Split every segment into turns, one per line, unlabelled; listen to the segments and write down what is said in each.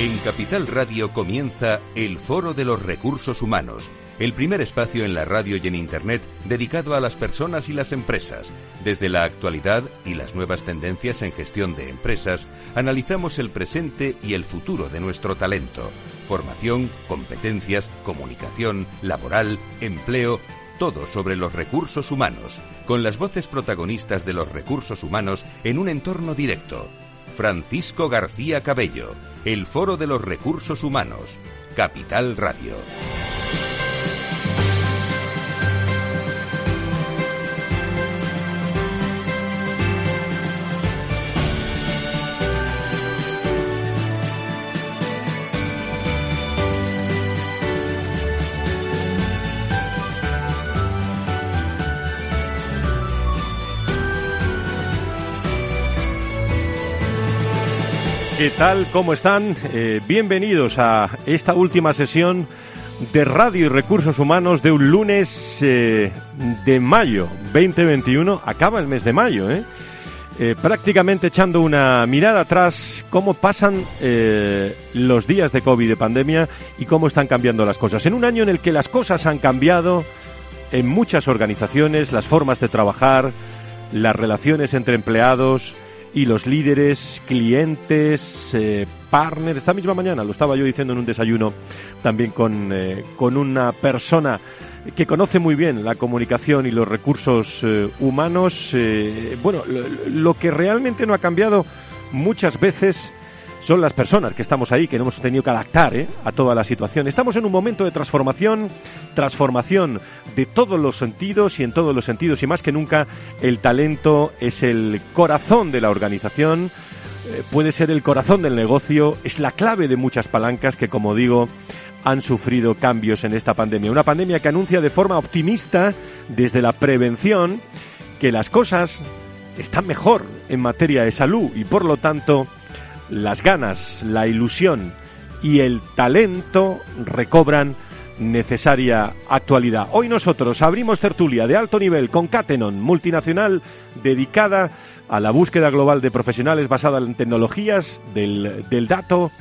En Capital Radio comienza el Foro de los Recursos Humanos, el primer espacio en la radio y en Internet dedicado a las personas y las empresas. Desde la actualidad y las nuevas tendencias en gestión de empresas, analizamos el presente y el futuro de nuestro talento. Formación, competencias, comunicación, laboral, empleo, todo sobre los recursos humanos, con las voces protagonistas de los recursos humanos en un entorno directo. Francisco García Cabello, el Foro de los Recursos Humanos, Capital Radio.
¿Qué tal? ¿Cómo están? Eh, bienvenidos a esta última sesión de Radio y Recursos Humanos de un lunes eh, de mayo 2021. Acaba el mes de mayo, ¿eh? ¿eh? prácticamente echando una mirada atrás, cómo pasan los días de COVID, de pandemia, y cómo están cambiando las cosas. En un año en el que las cosas han cambiado en muchas organizaciones, las formas de trabajar, las relaciones entre empleados, y los líderes, clientes, eh, partners. Esta misma mañana lo estaba yo diciendo en un desayuno también con, eh, con una persona que conoce muy bien la comunicación y los recursos eh, humanos. bueno, lo, que realmente no ha cambiado muchas veces son las personas que estamos ahí, que no hemos tenido que adaptar ¿eh? a toda la situación. Estamos en un momento de transformación, transformación de todos los sentidos y en todos los sentidos, y más que nunca el talento es el corazón de la organización, eh, puede ser el corazón del negocio, es la clave de muchas palancas que, como digo, han sufrido cambios en esta pandemia. Una pandemia que anuncia de forma optimista desde la prevención que las cosas están mejor en materia de salud y por lo tanto las ganas, la ilusión y el talento recobran necesaria actualidad. Hoy nosotros abrimos tertulia de alto nivel con Catenon, multinacional dedicada a la búsqueda global de profesionales basada en tecnologías del, del dato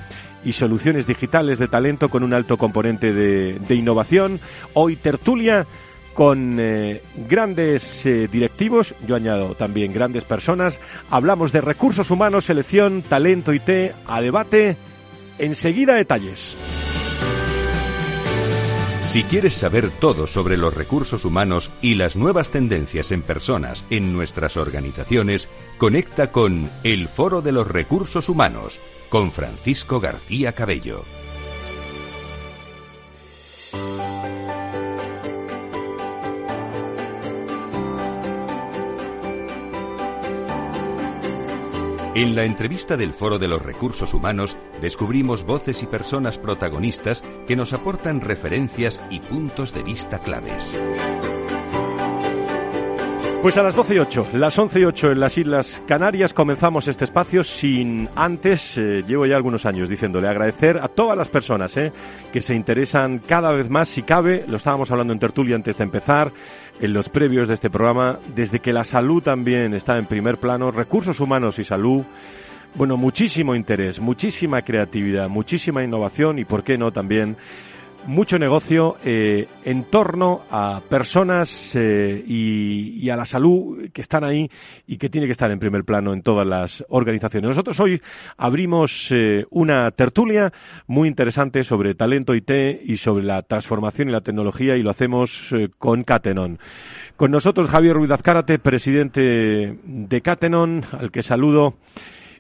y soluciones digitales de talento con un alto componente de, de innovación. Hoy tertulia con eh, grandes eh, directivos, yo añado también grandes personas. Hablamos de recursos humanos, selección, talento IT, a debate. Enseguida detalles.
Si quieres saber todo sobre los recursos humanos y las nuevas tendencias en personas en nuestras organizaciones, conecta con El Foro de los Recursos Humanos con Francisco García Cabello. En la entrevista del Foro de los Recursos Humanos descubrimos voces y personas protagonistas que nos aportan referencias y puntos de vista claves.
Pues a las 12 y 8, las 11 y 8 en las Islas Canarias comenzamos este espacio sin antes, eh, llevo ya algunos años diciéndole, agradecer a todas las personas eh, que se interesan cada vez más, si cabe, lo estábamos hablando en tertulia antes de empezar, en los previos de este programa, desde que la salud también está en primer plano, recursos humanos y salud, bueno, muchísimo interés, muchísima creatividad, muchísima innovación y, ¿por qué no, también mucho negocio eh, en torno a personas eh, y, a la salud que están ahí y que tiene que estar en primer plano en todas las organizaciones. Nosotros hoy abrimos eh, una tertulia muy interesante sobre talento IT y sobre la transformación y la tecnología y lo hacemos con Catenon. Con nosotros Javier Ruiz Azcárate, presidente de Catenon, al que saludo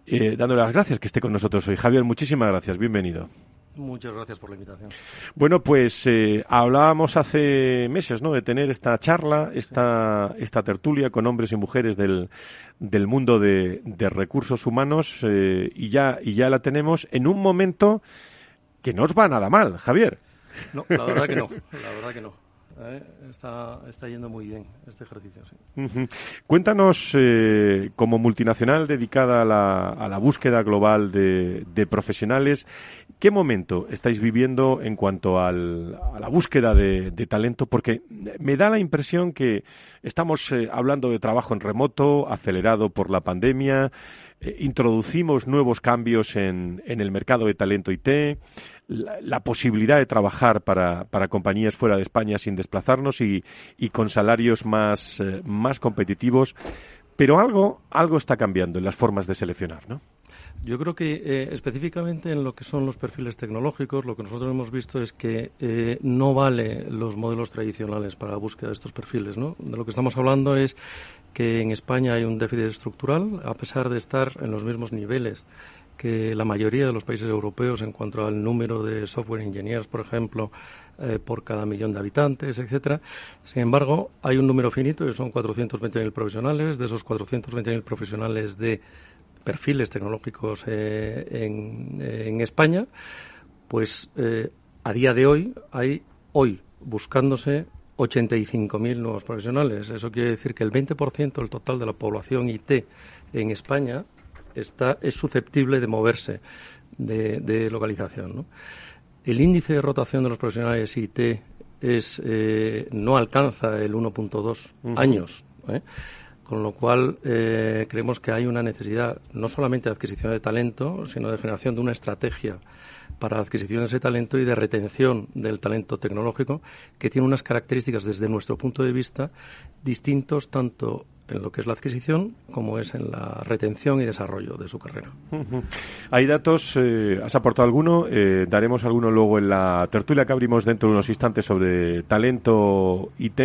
dándole las gracias que esté con nosotros hoy. Javier, muchísimas gracias. Bienvenido.
Muchas gracias por la invitación.
Bueno, pues eh, hablábamos hace meses, ¿no? De tener esta charla, esta, esta tertulia con hombres y mujeres del, del mundo de, de recursos humanos eh, y ya y ya la tenemos en un momento que no os va nada mal, Javier.
No, la verdad que no, la verdad que no. ¿eh? está, está yendo muy bien este ejercicio.
Cuéntanos, eh, como multinacional dedicada a la, a la búsqueda global de, de, profesionales, ¿Qué momento estáis viviendo en cuanto a la búsqueda de, talento? Porque me da la impresión que estamos eh, hablando de trabajo en remoto, acelerado por la pandemia, eh, introducimos nuevos cambios en, el mercado de talento IT, la, posibilidad de trabajar para, compañías fuera de España sin desplazarnos y, con salarios más, eh, más competitivos. Pero algo, algo está cambiando en las formas de seleccionar, ¿no?
Yo creo que eh, específicamente en lo que son los perfiles tecnológicos, lo que nosotros hemos visto es que eh, no vale los modelos tradicionales para la búsqueda de estos perfiles. ¿no? De lo que estamos hablando es que en España hay un déficit estructural, a pesar de estar en los mismos niveles que la mayoría de los países europeos en cuanto al número de software engineers, por ejemplo, eh, por cada millón de habitantes, etcétera. Sin embargo, hay un número finito, que son 420.000 profesionales. De esos 420.000 profesionales de perfiles tecnológicos eh, en, España, pues eh, a día de hoy hay hoy buscándose 85.000 nuevos profesionales. Eso quiere decir que el 20% del total de la población IT en España está, es susceptible de moverse de, localización. El índice de rotación de los profesionales IT es, eh, no alcanza el 1.2 años. Con lo cual, eh, creemos que hay una necesidad no solamente de adquisición de talento, sino de generación de una estrategia para la adquisición de ese talento y de retención del talento tecnológico, que tiene unas características, desde nuestro punto de vista, distintos tanto en lo que es la adquisición como es en la retención y desarrollo de su carrera.
Hay datos, eh, ¿has aportado alguno? Eh, daremos alguno luego en la tertulia que abrimos dentro de unos instantes sobre talento IT,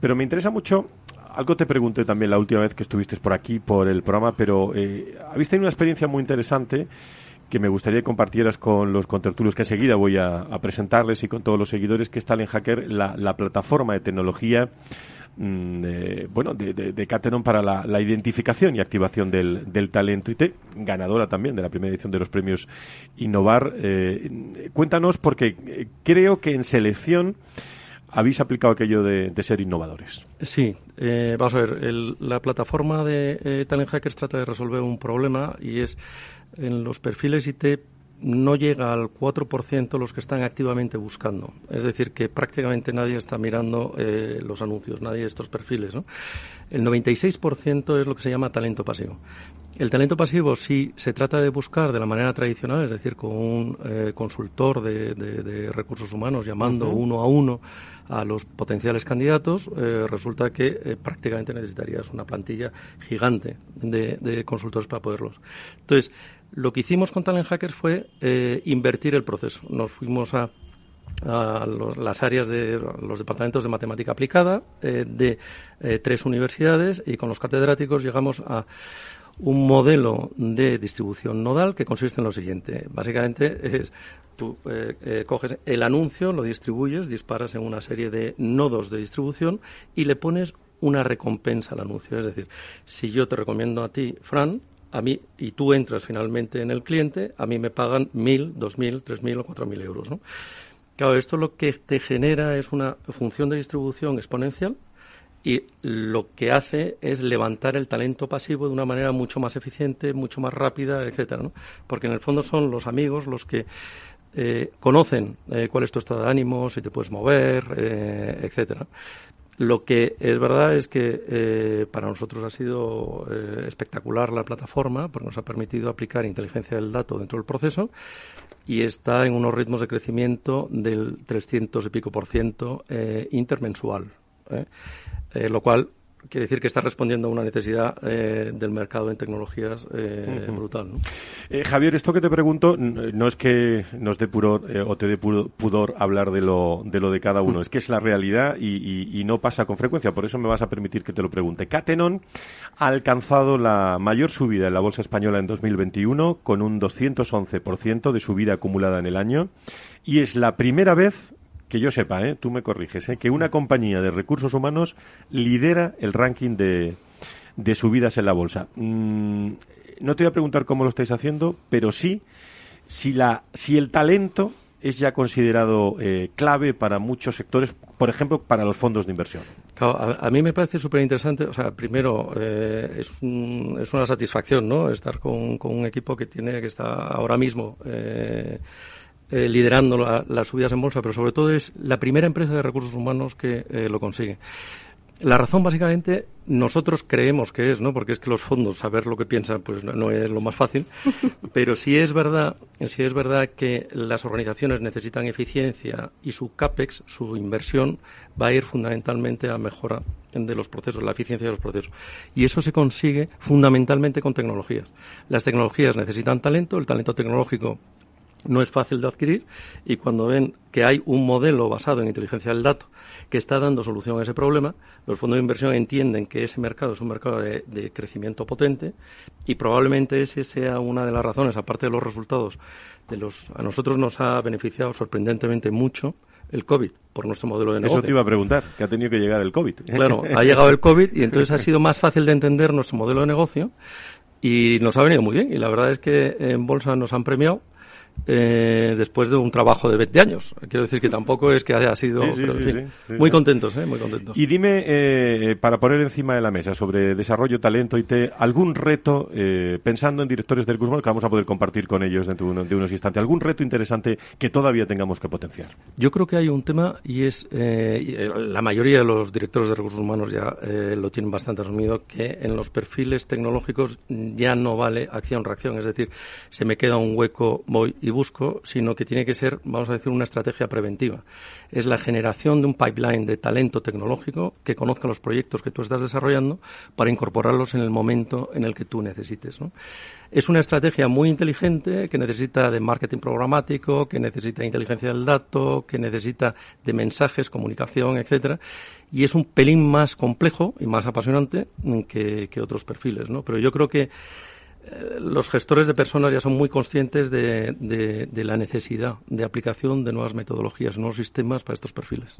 pero me interesa mucho algo te pregunté también la última vez que estuviste por aquí, por el programa, pero eh, habéis una experiencia muy interesante que me gustaría que compartieras con los contertulios que enseguida voy a, presentarles y con todos los seguidores, que es Talent Hacker, la, plataforma de tecnología mm, bueno, de, de, Catenon para la, identificación y activación del, talento IT, ganadora también de la primera edición de los premios Innovar. Eh, cuéntanos, porque eh, creo que en selección habéis aplicado aquello de, ser innovadores.
Sí, eh, vamos a ver, la plataforma de eh, Talent Hackers trata de resolver un problema y es en los perfiles IT no llega al 4% los que están activamente buscando. Es decir, que prácticamente nadie está mirando eh, los anuncios, nadie de estos perfiles. ¿no? El 96% es lo que se llama talento pasivo. El talento pasivo, si se trata de buscar de la manera tradicional, es decir, con un eh, consultor de, recursos humanos llamando uno a uno a los potenciales candidatos, eh, resulta que eh, prácticamente necesitarías una plantilla gigante de, consultores para poderlos. Entonces, lo que hicimos con Talent Hackers fue invertir el proceso. Nos fuimos a las áreas de los departamentos de matemática aplicada de tres universidades y con los catedráticos llegamos a un modelo de distribución nodal que consiste en lo siguiente. Básicamente es tú eh, eh, coges el anuncio, lo distribuyes, disparas en una serie de nodos de distribución y le pones una recompensa al anuncio. Es decir, si yo te recomiendo a ti, Fran, a mí, y tú entras finalmente en el cliente, a mí me pagan mil, dos mil, tres mil o cuatro mil euros. ¿no? Claro, esto lo que te genera es una función de distribución exponencial y lo que hace es levantar el talento pasivo de una manera mucho más eficiente, mucho más rápida, etcétera, ¿no? Porque en el fondo son los amigos los que eh, conocen eh, cuál es tu estado de ánimo, si te puedes mover, eh, etcétera. Lo que es verdad es que para nosotros ha sido espectacular la plataforma porque nos ha permitido aplicar inteligencia del dato dentro del proceso y está en unos ritmos de crecimiento del 300 y pico por ciento intermensual. Eh, lo cual quiere decir que está respondiendo a una necesidad eh, del mercado en tecnologías eh, brutal.
Javier, esto que te pregunto no es que nos dé pudor o te dé pudor hablar de lo, de lo de cada uno, es que es la realidad y, no pasa con frecuencia, por eso me vas a permitir que te lo pregunte. Catenon ha alcanzado la mayor subida en la bolsa española en 2021 con un 211% de subida acumulada en el año y es la primera vez que yo sepa, ¿eh? tú me corriges, ¿eh? que una compañía de recursos humanos lidera el ranking de, de subidas en la bolsa. Mm, no te voy a preguntar cómo lo estáis haciendo, pero sí si, la, si el talento es ya considerado eh, clave para muchos sectores, por ejemplo, para los fondos de inversión.
a, mí me parece súper interesante. O sea, primero, eh, es, es, una satisfacción, ¿no? Estar con, un equipo que tiene, que está ahora mismo liderando las subidas en bolsa, pero sobre todo es la primera empresa de recursos humanos que lo consigue. La razón, básicamente, nosotros creemos que es, ¿no? Porque es que los fondos, saber lo que piensan, pues no, es lo más fácil. Pero sí es verdad, sí es verdad que las organizaciones necesitan eficiencia y su CAPEX, su inversión, va a ir fundamentalmente a mejora de los procesos, la eficiencia de los procesos. Y eso se consigue fundamentalmente con tecnologías. Las tecnologías necesitan talento, el talento tecnológico no es fácil de adquirir y cuando ven que hay un modelo basado en inteligencia del dato que está dando solución a ese problema, los fondos de inversión entienden que ese mercado es un mercado de, crecimiento potente y probablemente ese sea una de las razones, aparte de los resultados, de los a nosotros nos ha beneficiado sorprendentemente mucho el COVID por nuestro modelo de negocio.
Eso te iba a preguntar, que ha tenido que llegar el COVID.
Claro, ha llegado el COVID y entonces ha sido más fácil de entender nuestro modelo de negocio y nos ha venido muy bien. Y la verdad es que en Bolsa nos han premiado eh, después de un trabajo de 20 años. Quiero decir que tampoco es que haya sido... muy contentos, ¿eh? Muy contentos.
Y dime, eh, para poner encima de la mesa sobre desarrollo, talento, IT, algún reto, eh, pensando en directores del curso, que vamos a poder compartir con ellos dentro de, unos instantes, algún reto interesante que todavía tengamos que potenciar.
Yo creo que hay un tema y es, la mayoría de los directores de recursos humanos ya lo tienen bastante asumido, que en los perfiles tecnológicos ya no vale acción-reacción, es decir, se me queda un hueco, voy y busco, sino que tiene que ser, vamos a decir, una estrategia preventiva. Es la generación de un pipeline de talento tecnológico que conozca los proyectos que tú estás desarrollando para incorporarlos en el momento en el que tú necesites. Es una estrategia muy inteligente que necesita de marketing programático, que necesita inteligencia del dato, que necesita de mensajes, comunicación, etcétera, y es un pelín más complejo y más apasionante que, que otros perfiles, ¿no? Pero yo creo que los gestores de personas ya son muy conscientes de, la necesidad de aplicación de nuevas metodologías, nuevos sistemas para estos perfiles.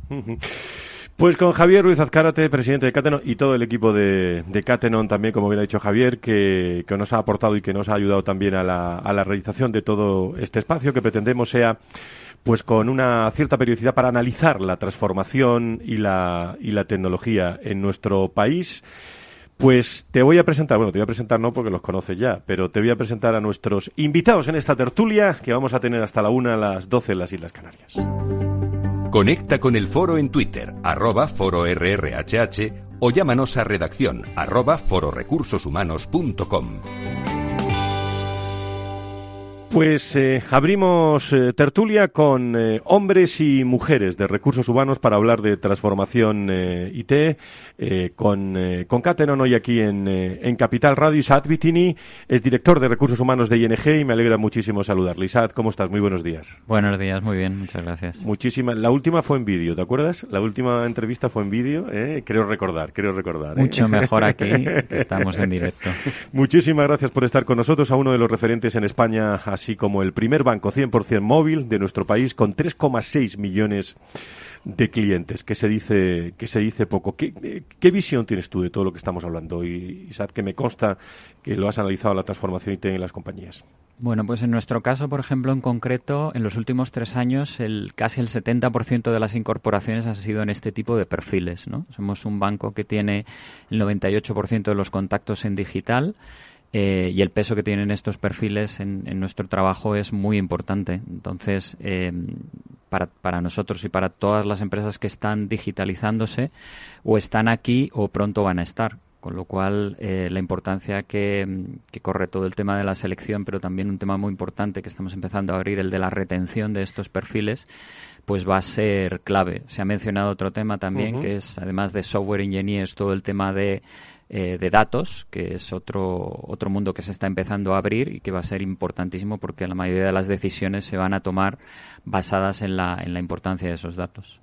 Pues con Javier Ruiz Azcárate, presidente de Catenon, y todo el equipo de, de Catenon también, como bien ha dicho Javier, que, nos ha aportado y que nos ha ayudado también a la, a la realización de todo este espacio que pretendemos sea pues con una cierta periodicidad para analizar la transformación y la, y la tecnología en nuestro país pues te voy a presentar, bueno, te voy a presentar no porque los conoces ya, pero te voy a presentar a nuestros invitados en esta tertulia que vamos a tener hasta la una a las 12 en las Islas Canarias.
Conecta con el foro en Twitter, arroba foro o llámanos a redacción, arroba fororecursoshumanos.com.
Pues eh, abrimos eh, tertulia con eh, hombres y mujeres de recursos humanos para hablar de transformación IT con, con Catenon hoy aquí en, en Capital Radio. Isaac Vitini es director de recursos humanos de ING y me alegra muchísimo saludarle. Isaac, ¿cómo estás? Muy buenos días.
Buenos días, muy bien, muchas gracias.
Muchísimas. La última fue en vídeo, ¿te acuerdas? La última entrevista fue en vídeo, creo recordar, creo recordar.
Mucho mejor aquí, estamos en directo.
Muchísimas gracias por estar con nosotros, a uno de los referentes en España así como el primer banco 100% móvil de nuestro país con 3,6 millones de clientes, que se dice que se dice poco. ¿Qué, ¿Qué, visión tienes tú de todo lo que estamos hablando? Y, Isaac, que me consta que lo has analizado la transformación IT en las compañías.
Bueno, pues en nuestro caso, por ejemplo, en concreto, en los últimos tres años, el, casi el 70% de las incorporaciones han sido en este tipo de perfiles. ¿no? Somos un banco que tiene el 98% de los contactos en digital eh, y el peso que tienen estos perfiles en, nuestro trabajo es muy importante. Entonces, eh, para, para, nosotros y para todas las empresas que están digitalizándose, o están aquí o pronto van a estar. Con lo cual, eh, la importancia que, que, corre todo el tema de la selección, pero también un tema muy importante que estamos empezando a abrir, el de la retención de estos perfiles, pues va a ser clave. Se ha mencionado otro tema también, que es, además de software engineers, todo el tema de eh, de datos, que es otro, otro mundo que se está empezando a abrir y que va a ser importantísimo porque la mayoría de las decisiones se van a tomar basadas en la, en la importancia de esos datos.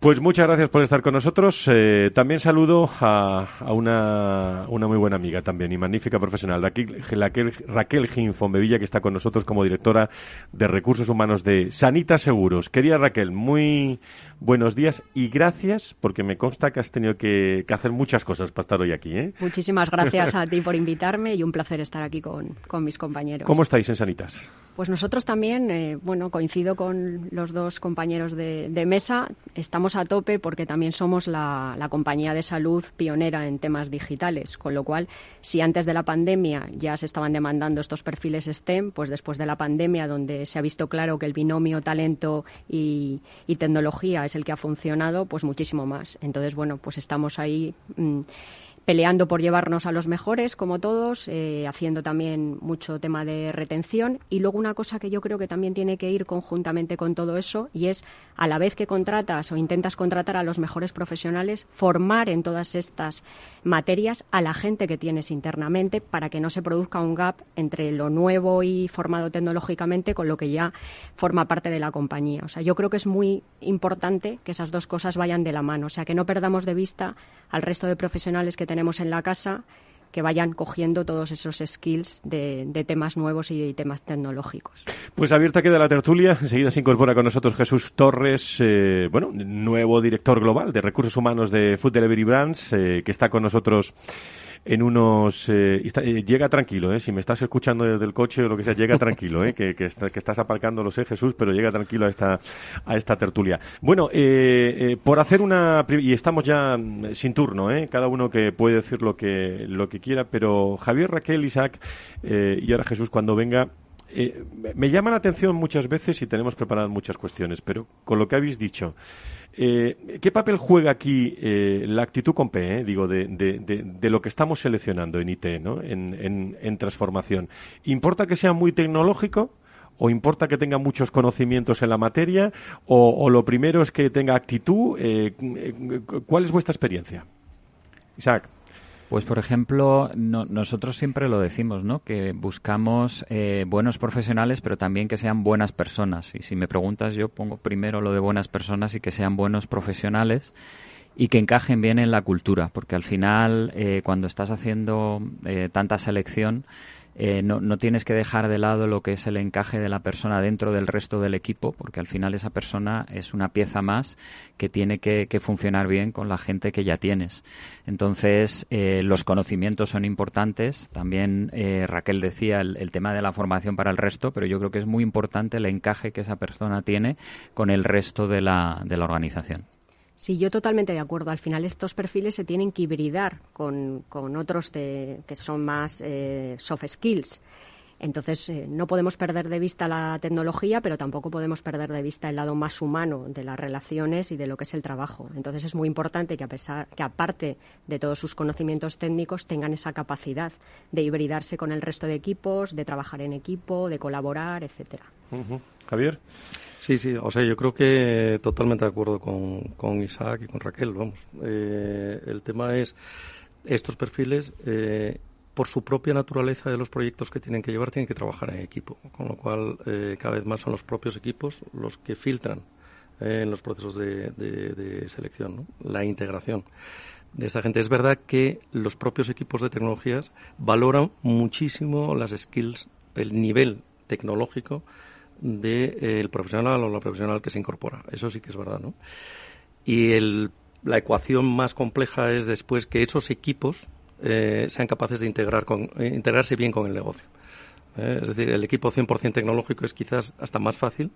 Pues muchas gracias por estar con nosotros. Eh, también saludo a, a una, una, muy buena amiga también y magnífica profesional, Raquel, Raquel, Raquel que está con nosotros como directora de Recursos Humanos de Sanita Seguros. Querida Raquel, muy buenos días y gracias porque me consta que has tenido que, hacer muchas cosas para estar hoy aquí. ¿eh?
Muchísimas gracias a ti por invitarme y un placer estar aquí con, con mis compañeros.
¿Cómo estáis en Sanitas?
Pues nosotros también, eh, bueno, coincido con los dos compañeros de, mesa, estamos a tope porque también somos la, compañía de salud pionera en temas digitales, con lo cual, si antes de la pandemia ya se estaban demandando estos perfiles STEM, pues después de la pandemia, donde se ha visto claro que el binomio talento y, tecnología es el que ha funcionado, pues muchísimo más. Entonces, bueno, pues estamos ahí. Mm, peleando por llevarnos a los mejores, como todos, eh, haciendo también mucho tema de retención. Y luego una cosa que yo creo que también tiene que ir conjuntamente con todo eso, y es a la vez que contratas o intentas contratar a los mejores profesionales, formar en todas estas materias a la gente que tienes internamente para que no se produzca un gap entre lo nuevo y formado tecnológicamente con lo que ya forma parte de la compañía. O sea, yo creo que es muy importante que esas dos cosas vayan de la mano, o sea, que no perdamos de vista al resto de profesionales que tenemos en la casa que vayan cogiendo todos esos skills de, temas nuevos y de temas tecnológicos.
Pues abierta queda la tertulia. Enseguida se incorpora con nosotros Jesús Torres, eh, bueno, nuevo director global de recursos humanos de Food Delivery Brands, eh, que está con nosotros en unos... Eh, eh, llega tranquilo, ¿eh? Si me estás escuchando desde el coche o lo que sea, llega tranquilo, ¿eh? Que, que, estás aparcando, lo sé, Jesús, pero llega tranquilo a esta, a esta tertulia. Bueno, eh, por hacer una... Y estamos ya mm, sin turno, ¿eh? Cada uno que puede decir lo que, lo que quiera, pero Javier, Raquel, Isaac y ahora Jesús, cuando venga, me llama la atención muchas veces y tenemos preparadas muchas cuestiones, pero con lo que habéis dicho, eh, ¿qué papel juega aquí eh, la actitud con P, digo, de, de, lo que estamos seleccionando en IT, ¿no? en, en, transformación? ¿Importa que sea muy tecnológico? ¿O importa que tenga muchos conocimientos en la materia? ¿O, o lo primero es que tenga actitud? ¿Cuál es vuestra experiencia? Isaac.
Pues, por ejemplo, nosotros siempre lo decimos, ¿no? Que buscamos eh, buenos profesionales, pero también que sean buenas personas. Y si me preguntas, yo pongo primero lo de buenas personas y que sean buenos profesionales y que encajen bien en la cultura, porque al final, eh, cuando estás haciendo eh, tanta selección, eh, no, no, tienes que dejar de lado lo que es el encaje de la persona dentro del resto del equipo, porque al final esa persona es una pieza más que tiene que, funcionar bien con la gente que ya tienes. Entonces, eh, los conocimientos son importantes. También eh, Raquel decía el, el, tema de la formación para el resto, pero yo creo que es muy importante el encaje que esa persona tiene con el resto de la, de la organización.
Sí, yo totalmente de acuerdo. Al final estos perfiles se tienen que hibridar con, otros que son más eh, soft skills. Entonces, eh, no podemos perder de vista la tecnología, pero tampoco podemos perder de vista el lado más humano de las relaciones y de lo que es el trabajo. Entonces, es muy importante que, a pesar, que aparte de todos sus conocimientos técnicos, tengan esa capacidad de hibridarse con el resto de equipos, de trabajar en equipo, de colaborar, etcétera.
Javier.
Sí, sí, o sea, yo creo que totalmente de acuerdo con, con Isaac y con Raquel, vamos. Eh, el tema es estos perfiles, eh, por su propia naturaleza de los proyectos que tienen que llevar, tienen que trabajar en equipo, con lo cual eh, cada vez más son los propios equipos los que filtran en los procesos de, de, selección, la integración de esta gente. Es verdad que los propios equipos de tecnologías valoran muchísimo las skills, el nivel tecnológico del eh, profesional o la profesional que se incorpora. Eso sí que es verdad, ¿no? Y el, la ecuación más compleja es después que esos equipos eh, sean capaces de integrar con, eh, integrarse bien con el negocio. es decir, el equipo 100% tecnológico es quizás hasta más fácil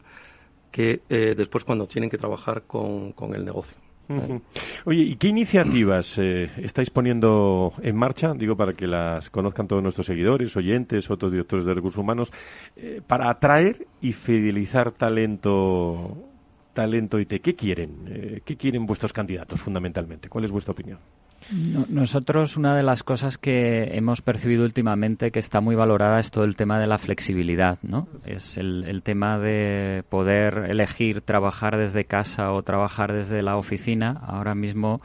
que después cuando tienen que trabajar con el negocio.
Oye, ¿y qué iniciativas eh, estáis poniendo en marcha, digo, para que las conozcan todos nuestros seguidores, oyentes, otros directores de recursos humanos, eh, para atraer y fidelizar talento, talento IT? ¿Qué quieren? Eh, ¿Qué quieren vuestros candidatos fundamentalmente? ¿Cuál es vuestra opinión?
Nosotros una de las cosas que hemos percibido últimamente que está muy valorada es todo el tema de la flexibilidad, ¿no? Es el, tema de poder elegir trabajar desde casa o trabajar desde la oficina. Ahora mismo,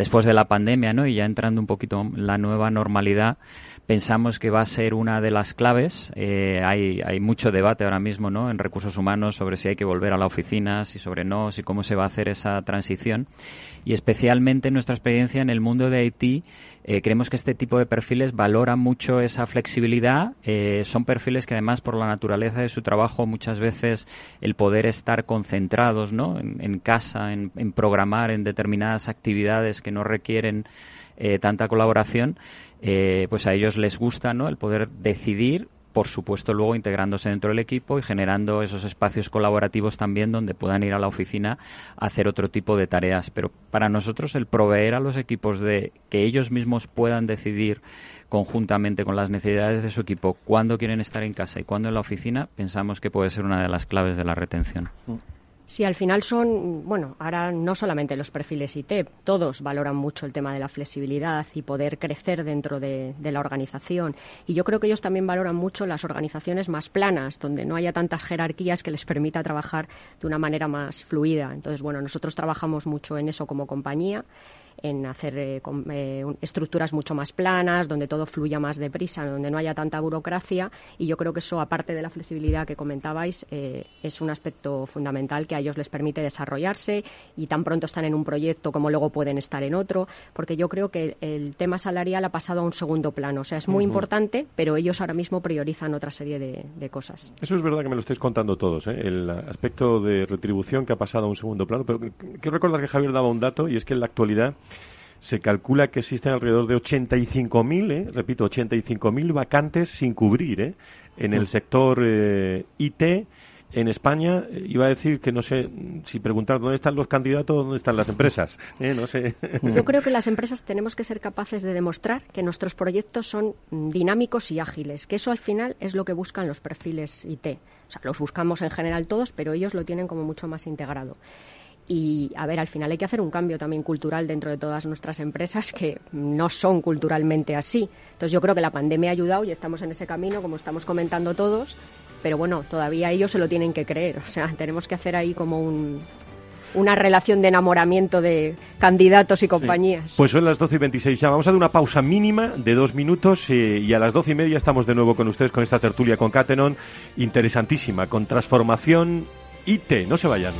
después de la pandemia, ¿no? Y ya entrando un poquito la nueva normalidad, pensamos que va a ser una de las claves. Eh, hay, hay mucho debate ahora mismo ¿no? en recursos humanos sobre si hay que volver a la oficina, si sobre no, si cómo se va a hacer esa transición. Y especialmente en nuestra experiencia en el mundo de IT, eh, creemos que este tipo de perfiles valoran mucho esa flexibilidad. Eh, son perfiles que además por la naturaleza de su trabajo muchas veces el poder estar concentrados ¿no? en, casa, en, programar en determinadas actividades que no requieren tanta colaboración, eh, pues a ellos les gusta ¿no? el poder decidir por supuesto luego integrándose dentro del equipo y generando esos espacios colaborativos también donde puedan ir a la oficina a hacer otro tipo de tareas. Pero para nosotros el proveer a los equipos de que ellos mismos puedan decidir conjuntamente con las necesidades de su equipo cuándo quieren estar en casa y cuándo en la oficina, pensamos que puede ser una de las claves de la retención. Mm.
Sí, al final son, bueno, ahora no solamente los perfiles IT, todos valoran mucho el tema de la flexibilidad y poder crecer dentro de, la organización. Y yo creo que ellos también valoran mucho las organizaciones más planas, donde no haya tantas jerarquías que les permita trabajar de una manera más fluida. Entonces, bueno, nosotros trabajamos mucho en eso como compañía en hacer eh, eh, estructuras mucho más planas, donde todo fluya más deprisa, donde no haya tanta burocracia. Y yo creo que eso, aparte de la flexibilidad que comentabais, eh, es un aspecto fundamental que a ellos les permite desarrollarse y tan pronto están en un proyecto como luego pueden estar en otro, porque yo creo que el tema salarial ha pasado a un segundo plano. O sea, es muy importante, pero ellos ahora mismo priorizan otra serie de, cosas.
Eso es verdad que me lo estáis contando todos, el aspecto de retribución que ha pasado a un segundo plano. Pero quiero recordar que Javier daba un dato y es que en la actualidad se calcula que existen alrededor de 85.000, eh, repito, 85.000 vacantes sin cubrir eh, en el mm. sector eh, IT en España. Eh, iba a decir que no sé si preguntar dónde están los candidatos, dónde están las empresas. no sé.
Yo creo que las empresas tenemos que ser capaces de demostrar que nuestros proyectos son dinámicos y ágiles, que eso al final es lo que buscan los perfiles IT. O sea, los buscamos en general todos, pero ellos lo tienen como mucho más integrado. Y, a ver, al final hay que hacer un cambio también cultural dentro de todas nuestras empresas que no son culturalmente así. Entonces yo creo que la pandemia ha ayudado y estamos en ese camino, como estamos comentando todos, pero bueno, todavía ellos se lo tienen que creer. O sea, tenemos que hacer ahí como una relación de enamoramiento de candidatos y compañías.
Pues son las 12 y 26 ya. Vamos a dar una pausa mínima de dos minutos eh, y a las 12 y media estamos de nuevo con ustedes con esta tertulia con Catenon interesantísima, con transformación IT. No se vayan.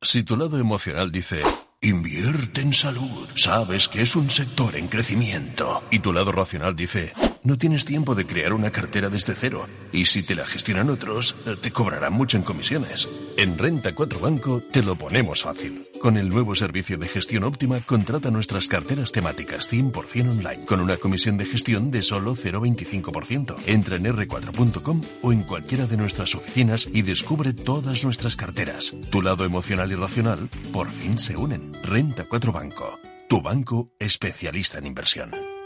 Si tu lado emocional dice, invierte en salud, sabes que es un sector en crecimiento, y tu lado racional dice, no tienes tiempo de crear una cartera desde cero. Y si te la gestionan otros, te cobrarán mucho en comisiones. En Renta 4 Banco te lo ponemos fácil. Con el nuevo servicio de gestión óptima, contrata nuestras carteras temáticas 100% online, con una comisión de gestión de solo 0,25%. Entra en r4.com o en cualquiera de nuestras oficinas y descubre todas nuestras carteras. Tu lado emocional y racional por fin se unen. Renta 4 Banco. Tu banco especialista en inversión.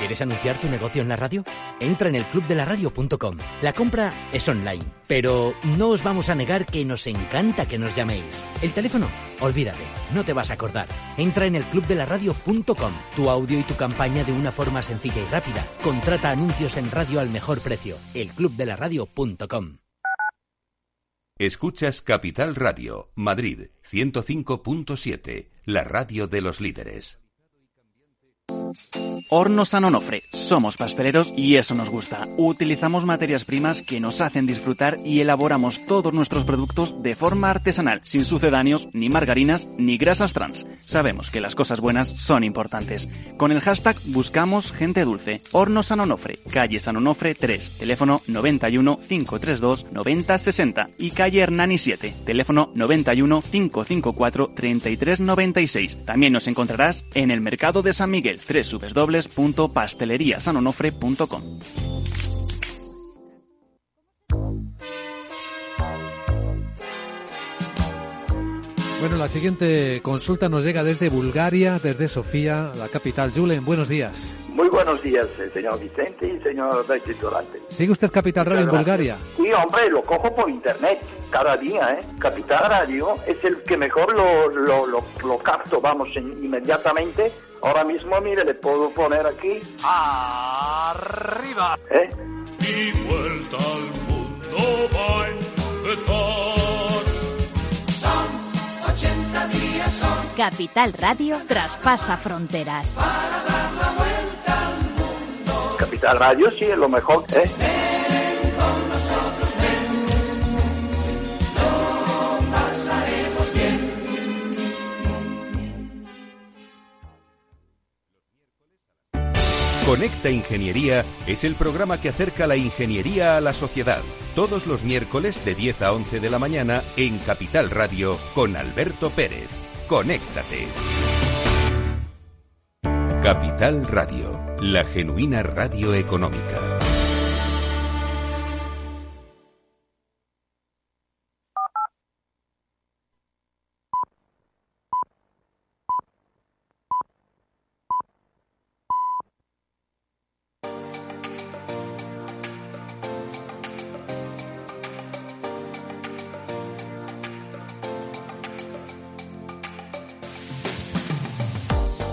¿Quieres anunciar tu negocio en la radio? Entra en el clubdelaradio.com. La compra es online, pero no os vamos a negar que nos encanta que nos llaméis. El teléfono, olvídate, no te vas a acordar. Entra en el clubdelaradio.com. Tu audio y tu campaña de una forma sencilla y rápida. Contrata anuncios en radio al mejor precio. elclubdelaradio.com.
Escuchas Capital Radio, Madrid 105.7, la radio de los líderes.
Horno San Onofre. Somos pasteleros y eso nos gusta. Utilizamos materias primas que nos hacen disfrutar y elaboramos todos nuestros productos de forma artesanal, sin sucedáneos, ni margarinas, ni grasas trans. Sabemos que las cosas buenas son importantes. Con el hashtag buscamos gente dulce. Horno San Onofre, calle San Onofre 3, teléfono 91 532 9060 y calle Hernani 7, teléfono 91 554 3396. También nos encontrarás en el mercado de San Miguel www.pasteleriasanonofre.com.
Bueno, la siguiente consulta nos llega desde Bulgaria, desde Sofía, la capital. Julen, buenos días.
Muy buenos días, eh, señor Vicente y señor Durante.
¿Sigue usted Capital Radio en Bulgaria?
Sí, hombre, lo cojo por internet cada día, ¿eh? Capital Radio es el que mejor lo, lo, lo, capto, vamos, inmediatamente. Ahora mismo, mire, le puedo poner aquí.
¡Arriba!
¿Eh?
Y vuelta al mundo va a empezar.
Son 80 días, son. Capital Radio traspasa fronteras.
Para dar la vuelta Capital Radio sí es lo mejor. ¿eh?
Conecta Ingeniería es el programa que acerca la ingeniería a la sociedad. Todos los miércoles de 10 a 11 de la mañana en Capital Radio con Alberto Pérez. Conéctate. Capital Radio, la genuina radio económica.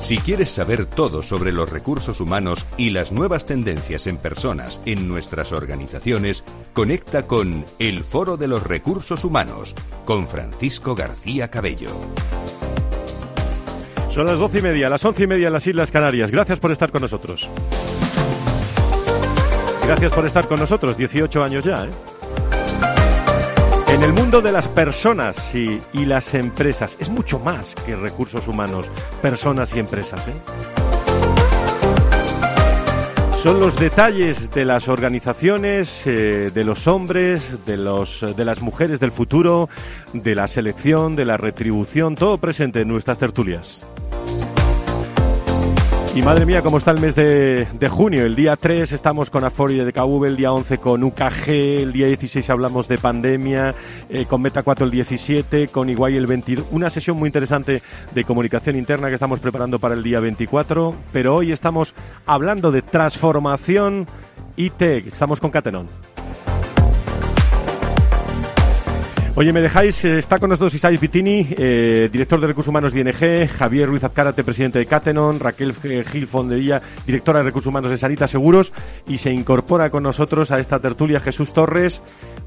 Si quieres saber todo sobre los recursos humanos y las nuevas tendencias en personas en nuestras organizaciones, conecta con El Foro de los Recursos Humanos con Francisco García Cabello.
Son las doce y media, las once y media en las Islas Canarias. Gracias por estar con nosotros. Gracias por estar con nosotros, 18 años ya, ¿eh? El mundo de las personas y, las empresas es mucho más que recursos humanos, personas y empresas. ¿eh? Son los detalles de las organizaciones, eh, de los hombres, de las mujeres del futuro, de la selección, de la retribución, todo presente en nuestras tertulias. Y madre mía, cómo está el mes de, de, junio. El día 3 estamos con Afori de KV, el día 11 con UKG, el día 16 hablamos de pandemia, eh, con Meta 4 el 17, con Iguay el 22. Una sesión muy interesante de comunicación interna que estamos preparando para el día 24. Pero hoy estamos hablando de transformación IT. Estamos con Catenon. Oye, me dejáis, está con nosotros Isai Pitini, eh, director de Recursos Humanos de ING, Javier Ruiz Azcárate, presidente de Catenon, Raquel Gil Fondería, directora de Recursos Humanos de Sanita Seguros, y se incorpora con nosotros a esta tertulia Jesús Torres,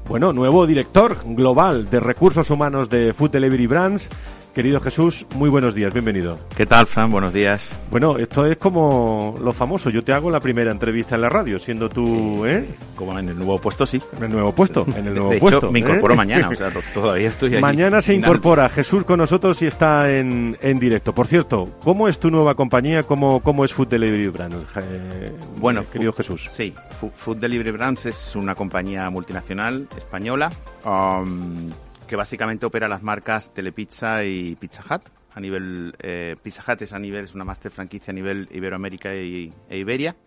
bueno, nuevo director global de Recursos Humanos de Food Delivery Brands. Querido Jesús, muy buenos días, bienvenido.
¿Qué tal, Fran? Buenos días.
Bueno, esto es como lo famoso. Yo te hago la primera entrevista en la radio, siendo tú, ¿eh?
Como en el nuevo puesto, sí.
En el nuevo puesto, en el nuevo
de
puesto.
Hecho, me incorporo ¿eh? mañana, o sea, todavía estoy ahí.
Mañana se incorpora Jesús con nosotros y está en, en directo. Por cierto, ¿cómo es tu nueva compañía? ¿Cómo, cómo es Food Delivery Brands? Eh,
bueno,
querido Jesús.
Sí, Food Delivery Brands es una compañía multinacional española. Um, que básicamente opera las marcas Telepizza y Pizza Hut a nivel eh, Pizza Hut es a nivel es una máster franquicia a nivel Iberoamérica y, e Iberia.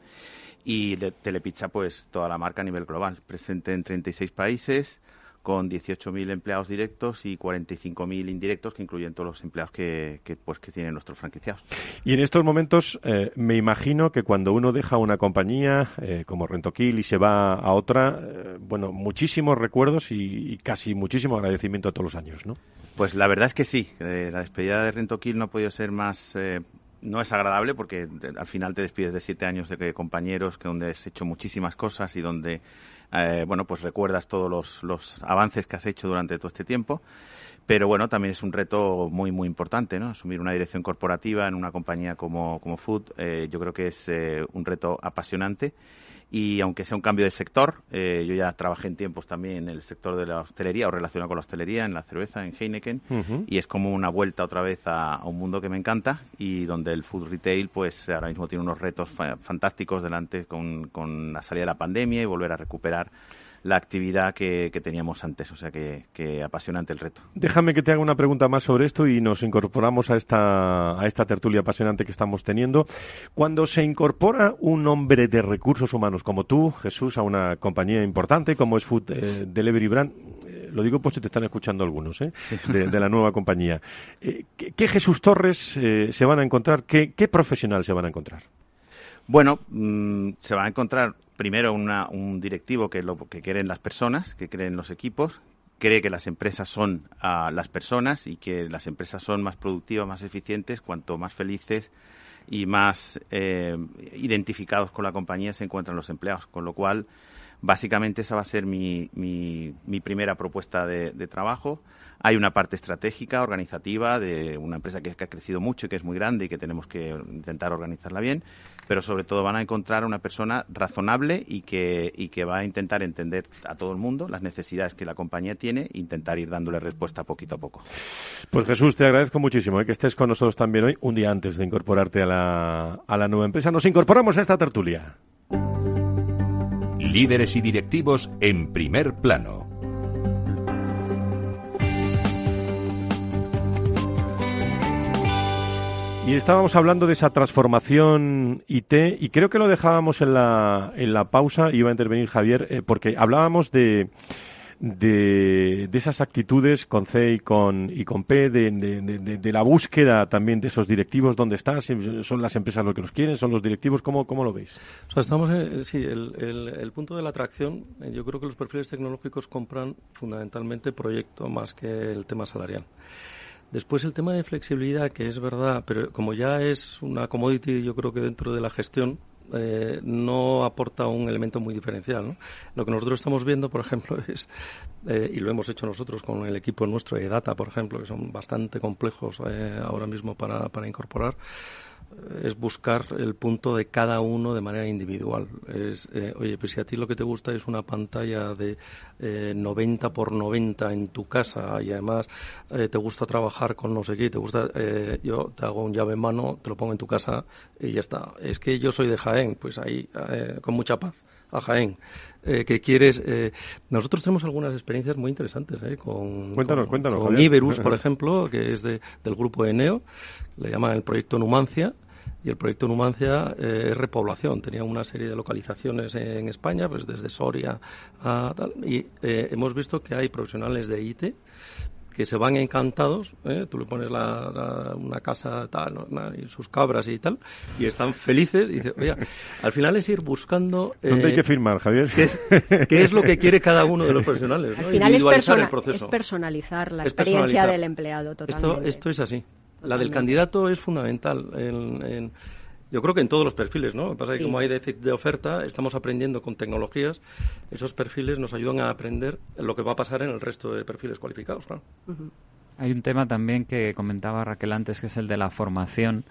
Y Telepizza pues toda la marca a nivel global presente en 36 países con 18.000 empleados directos y 45.000 indirectos, que incluyen todos los empleados que, que, pues, que tienen nuestros franquiciados.
Y en estos momentos eh, me imagino que cuando uno deja una compañía eh, como Rentoquil y se va a otra, eh, bueno, muchísimos recuerdos y, y, casi muchísimo agradecimiento a todos los años, ¿no?
Pues la verdad es que sí. la despedida de Rentoquil no ha podido ser más no es agradable porque al final te despides de siete años de compañeros que donde has hecho muchísimas cosas y donde eh, bueno, pues recuerdas todos los, los avances que has hecho durante todo este tiempo. Pero bueno, también es un reto muy, muy importante, ¿no? Asumir una dirección corporativa en una compañía como, como Food, eh, yo creo que es eh, un reto apasionante y aunque sea un cambio de sector, eh, yo ya trabajé en tiempos también en el sector de la hostelería o relacionado con la hostelería, en la cerveza, en Heineken, uh -huh. y es como una vuelta otra vez a, a, un mundo que me encanta y donde el food retail pues ahora mismo tiene unos retos fa fantásticos delante con, con la salida de la pandemia y volver a recuperar la actividad que, que, teníamos antes. O sea que, que, apasionante el reto.
Déjame que te haga una pregunta más sobre esto y nos incorporamos a esta, a esta tertulia apasionante que estamos teniendo. Cuando se incorpora un hombre de recursos humanos como tú, Jesús, a una compañía importante como es Food eh, Delivery Brand, eh, lo digo pues si te están escuchando algunos ¿eh? sí. de, de, la nueva compañía. Eh, ¿qué, ¿qué, Jesús Torres se van a encontrar? ¿Qué, ¿Qué profesional se van a encontrar?
Bueno, mmm, se van a encontrar primero una, un directivo que lo que quieren las personas, que creen los equipos, cree que las empresas son las personas y que las empresas son más productivas, más eficientes, cuanto más felices y más eh, identificados con la compañía se encuentran los empleados, con lo cual Básicamente esa va a ser mi, mi, mi primera propuesta de, trabajo. Hay una parte estratégica, organizativa, de una empresa que, que, ha crecido mucho y que es muy grande y que tenemos que intentar organizarla bien, pero sobre todo van a encontrar una persona razonable y que, y que va a intentar entender a todo el mundo las necesidades que la compañía tiene e intentar ir dándole respuesta poquito a poco.
Pues Jesús, te agradezco muchísimo ¿eh? que estés con nosotros también hoy, un día antes de incorporarte a la, a la nueva empresa. Nos incorporamos a esta tertulia.
Líderes y directivos en primer plano.
Y estábamos hablando de esa transformación IT y creo que lo dejábamos en la, en la pausa, iba a intervenir Javier, eh, porque hablábamos de, de, de, esas actitudes con C y con, y con P, de, de, de, la búsqueda también de esos directivos, ¿dónde están? ¿Son las empresas lo que los quieren? ¿Son los directivos? ¿Cómo, cómo lo veis?
O sea, estamos, en, sí, el, el, el, punto de la atracción, eh, yo creo que los perfiles tecnológicos compran fundamentalmente proyecto más que el tema salarial. Después el tema de flexibilidad, que es verdad, pero como ya es una commodity, yo creo que dentro de la gestión, eh, no aporta un elemento muy diferencial. Lo que nosotros estamos viendo, por ejemplo, es, eh, y lo hemos hecho nosotros con el equipo nuestro de Data, por ejemplo, que son bastante complejos eh, ahora mismo para incorporar, es buscar el punto de cada uno de manera individual. Es, eh, oye, pues si a ti lo que te gusta es una pantalla de eh, 90 por 90 en tu casa y además eh, te gusta trabajar con no sé qué, te gusta, eh, yo te hago un llave en mano, te lo pongo en tu casa y ya está. Es que yo soy de Jaén, pues ahí, con mucha paz a Jaén, eh, que quieres. Eh, nosotros tenemos algunas experiencias muy interesantes eh, con,
cuéntanos,
con,
cuéntanos,
con Iberus, por ejemplo, que es de, del grupo Eneo, le llaman el proyecto Numancia. Y el proyecto Numancia eh, es repoblación. Tenía una serie de localizaciones en España, pues desde Soria a tal. Y eh, hemos visto que hay profesionales de IT que se van encantados, ¿eh? tú le pones la, la, una casa tal, ¿no? y sus cabras y tal, y están felices, y dice, oye, al final es ir buscando...
Eh, ¿Dónde hay que firmar, Javier?
¿qué es, qué es, lo que quiere cada uno de los profesionales?
Al
¿no?
final es, persona, es, personalizar la es experiencia personalizar. del empleado totalmente.
Esto, esto es así. La del candidato es fundamental. En, en, yo creo que en todos los perfiles, ¿no? Lo que pasa es que como hay déficit de oferta, estamos aprendiendo con tecnologías, esos perfiles nos ayudan a aprender lo que va a pasar en el resto de perfiles cualificados, claro.
Uh -huh. Hay un tema también que comentaba Raquel antes, que es el de la formación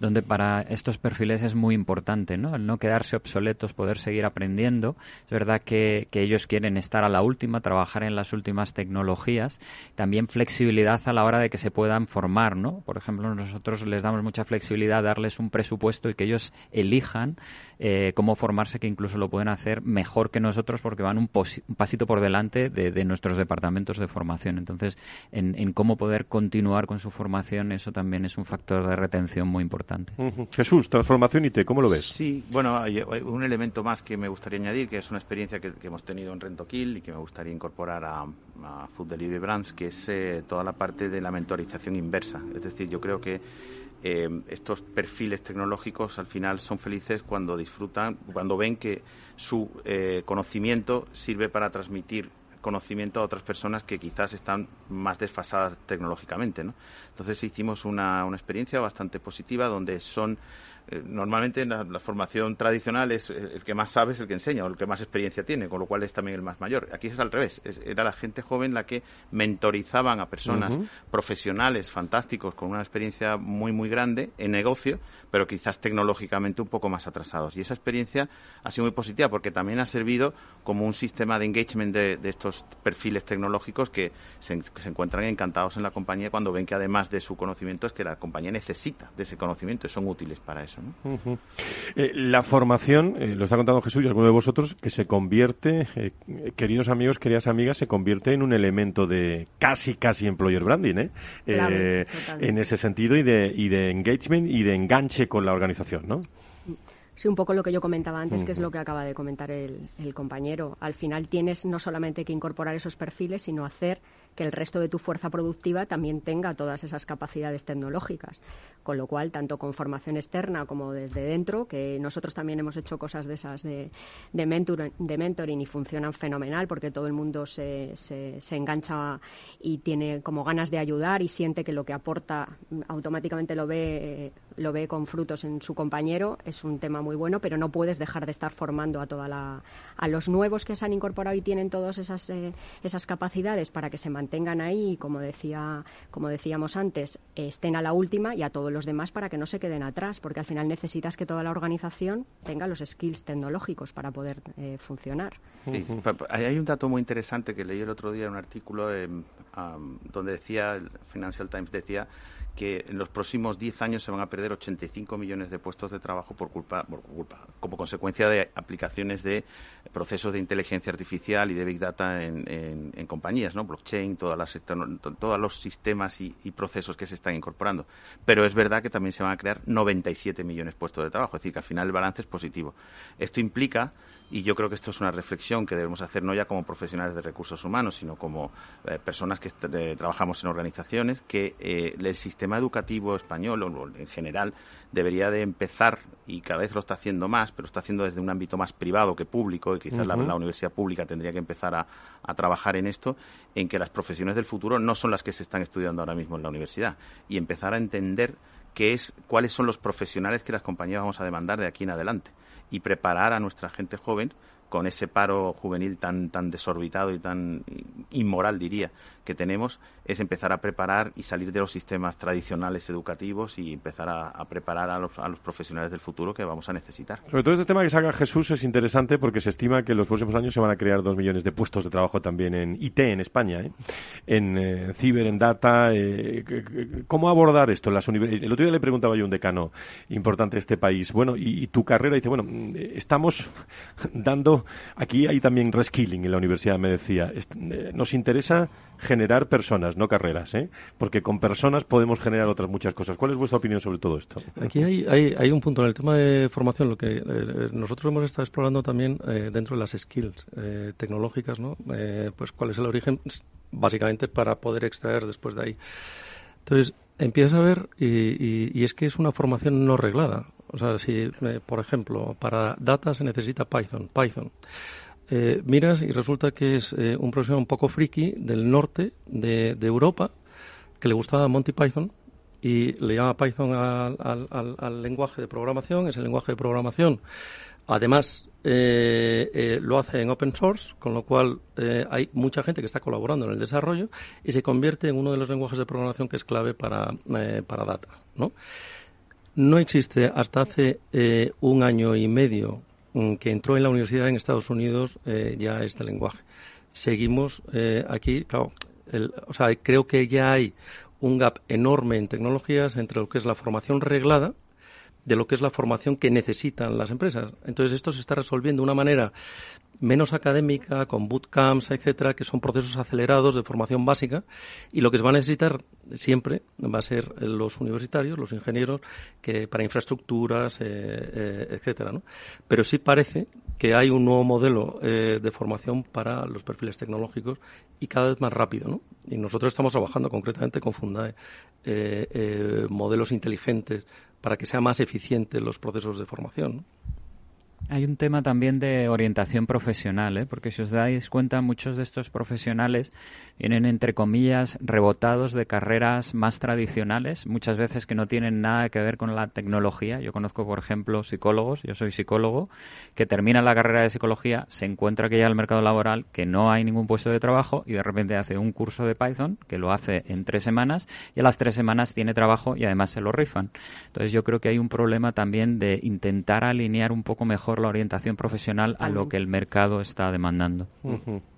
donde para estos perfiles es muy importante, ¿no? El no quedarse obsoletos, poder seguir aprendiendo. Es verdad que, que, ellos quieren estar a la última, trabajar en las últimas tecnologías. También flexibilidad a la hora de que se puedan formar, ¿no? Por ejemplo, nosotros les damos mucha flexibilidad, darles un presupuesto y que ellos elijan eh, cómo formarse, que incluso lo pueden hacer mejor que nosotros porque van un, un pasito por delante de, de, nuestros departamentos de formación. Entonces, en, en, cómo poder continuar con su formación, eso también es un factor de retención muy importante.
Uh -huh. Jesús, transformación IT, ¿cómo lo ves?
Sí, bueno, hay, hay, un elemento más que me gustaría añadir, que es una experiencia que, que hemos tenido en Rentoquil y que me gustaría incorporar a, a Food Delivery Brands, que es eh, toda la parte de la mentorización inversa. Es decir, yo creo que eh, estos perfiles tecnológicos al final son felices cuando disfrutan, cuando ven que su eh, conocimiento sirve para transmitir conocimiento a otras personas que quizás están más desfasadas tecnológicamente. ¿no? Entonces hicimos una, una experiencia bastante positiva donde son normalmente la, la, formación tradicional es eh, el que más sabe es el que enseña o el que más experiencia tiene, con lo cual es también el más mayor. Aquí es al revés, es, era la gente joven la que mentorizaban a personas uh -huh. profesionales fantásticos con una experiencia muy muy grande en negocio, pero quizás tecnológicamente un poco más atrasados. Y esa experiencia ha sido muy positiva porque también ha servido como un sistema de engagement de, de estos perfiles tecnológicos que se, que se, encuentran encantados en la compañía cuando ven que además de su conocimiento es que la compañía necesita de ese conocimiento y son útiles para eso. ¿No?
Uh -huh. eh, la formación, eh, lo está contando Jesús y alguno de vosotros, que se convierte, eh, queridos amigos, queridas amigas, se convierte en un elemento de casi, casi employer branding, ¿eh?
Claro,
en ese sentido y de, y de engagement y de enganche con la organización, ¿no?
Sí, un poco lo que yo comentaba antes, uh -huh. que es lo que acaba de comentar el, el, compañero. Al final tienes no solamente que incorporar esos perfiles, sino hacer que el resto de tu fuerza productiva también tenga todas esas capacidades tecnológicas. Con lo cual, tanto con formación externa como desde dentro, que nosotros también hemos hecho cosas de esas de, de, mentoring y funcionan fenomenal porque todo el mundo se, se, engancha y tiene como ganas de ayudar y siente que lo que aporta automáticamente lo ve, lo ve con frutos en su compañero. Es un tema muy bueno, pero no puedes dejar de estar formando a toda la, a los nuevos que se han incorporado y tienen todas esas, eh, esas capacidades para que se mantengan ahí y, como, decía, como decíamos antes, estén a la última y a todos los demás para que no se queden atrás, porque al final necesitas que toda la organización tenga los skills tecnológicos para poder eh, funcionar.
Hay un dato muy interesante que leí el otro día en un artículo donde decía, el Financial Times decía, que en los próximos 10 años se van a perder 85 millones de puestos de trabajo por culpa, por culpa, como consecuencia de aplicaciones de procesos de inteligencia artificial y de big data en, compañías, ¿no? Blockchain, todas las, todos los sistemas y, procesos que se están incorporando. Pero es verdad que también se van a crear 97 millones de puestos de trabajo, es decir, que al final el balance es positivo. Esto implica y yo creo que esto es una reflexión que debemos hacer no ya como profesionales de recursos humanos, sino como eh, personas que trabajamos en organizaciones, que eh, el sistema educativo español o en general debería de empezar, y cada vez lo está haciendo más, pero está haciendo desde un ámbito más privado que público, y quizás la, universidad pública tendría que empezar a, a trabajar en esto, en que las profesiones del futuro no son las que se están estudiando ahora mismo en la universidad, y empezar a entender qué es, cuáles son los profesionales que las compañías vamos a demandar de aquí en adelante y preparar a nuestra gente joven con ese paro juvenil tan, tan desorbitado y tan inmoral, diría, que tenemos, es empezar a preparar y salir de los sistemas tradicionales educativos y empezar a, preparar a los, a los, profesionales del futuro que vamos a necesitar.
Sobre todo este tema que saca Jesús es interesante porque se estima que en los próximos años se van a crear dos millones de puestos de trabajo también en IT en España, ¿eh? en eh, ciber, en data. Eh, ¿Cómo abordar esto? Las el otro día le preguntaba yo a un decano importante de este país, bueno, y, y tu carrera, dice, bueno, estamos dando, aquí hay también reskilling en la universidad, me decía, nos interesa generar personas, no carreras, ¿eh? porque con personas podemos generar otras muchas cosas. ¿Cuál es vuestra opinión sobre todo esto?
Aquí hay, hay, un punto en el tema de formación, lo que eh, nosotros hemos estado explorando también eh, dentro de las skills eh, tecnológicas, ¿no? pues cuál es el origen, básicamente para poder extraer después de ahí. Entonces, empiezas a ver, y, y, es que es una formación no reglada. O sea, si, por ejemplo, para data se necesita Python, Python. Eh, miras y resulta que es eh, un profesor un poco friki del norte de, Europa que le gustaba Monty Python y le llama Python al, lenguaje de programación, es el lenguaje de programación. Además, eh, lo hace en open source, con lo cual hay mucha gente que está colaborando en el desarrollo y se convierte en uno de los lenguajes de programación que es clave para, para data. ¿no? no existe hasta hace un año y medio que entró en la universidad en Estados Unidos eh, ya este lenguaje. Seguimos eh, aquí, claro, o sea, creo que ya hay un gap enorme en tecnologías entre lo que es la formación reglada de lo que es la formación que necesitan las empresas. Entonces esto se está resolviendo de una manera menos académica, con bootcamps, etcétera, que son procesos acelerados de formación básica, y lo que se va a necesitar siempre va a ser los universitarios, los ingenieros, que para infraestructuras, eh, eh, etcétera, ¿no? Pero sí parece que hay un nuevo modelo eh, de formación para los perfiles tecnológicos y cada vez más rápido, ¿no? Y nosotros estamos trabajando concretamente con Fundae modelos inteligentes para que sean más eficientes los procesos de formación.
Hay un tema también de orientación profesional, ¿eh? porque si os dais cuenta, muchos de estos profesionales vienen, entre comillas, rebotados de carreras más tradicionales, muchas veces que no tienen nada que ver con la tecnología. Yo conozco, por ejemplo, psicólogos, yo soy psicólogo, que termina la carrera de psicología, se encuentra que ya al mercado laboral, que no hay ningún puesto de trabajo y de repente hace un curso de Python, que lo hace en tres semanas, y a las tres semanas tiene trabajo y además se lo rifan. Entonces yo creo que hay un problema también de intentar alinear un poco mejor la orientación profesional a lo que el mercado está demandando.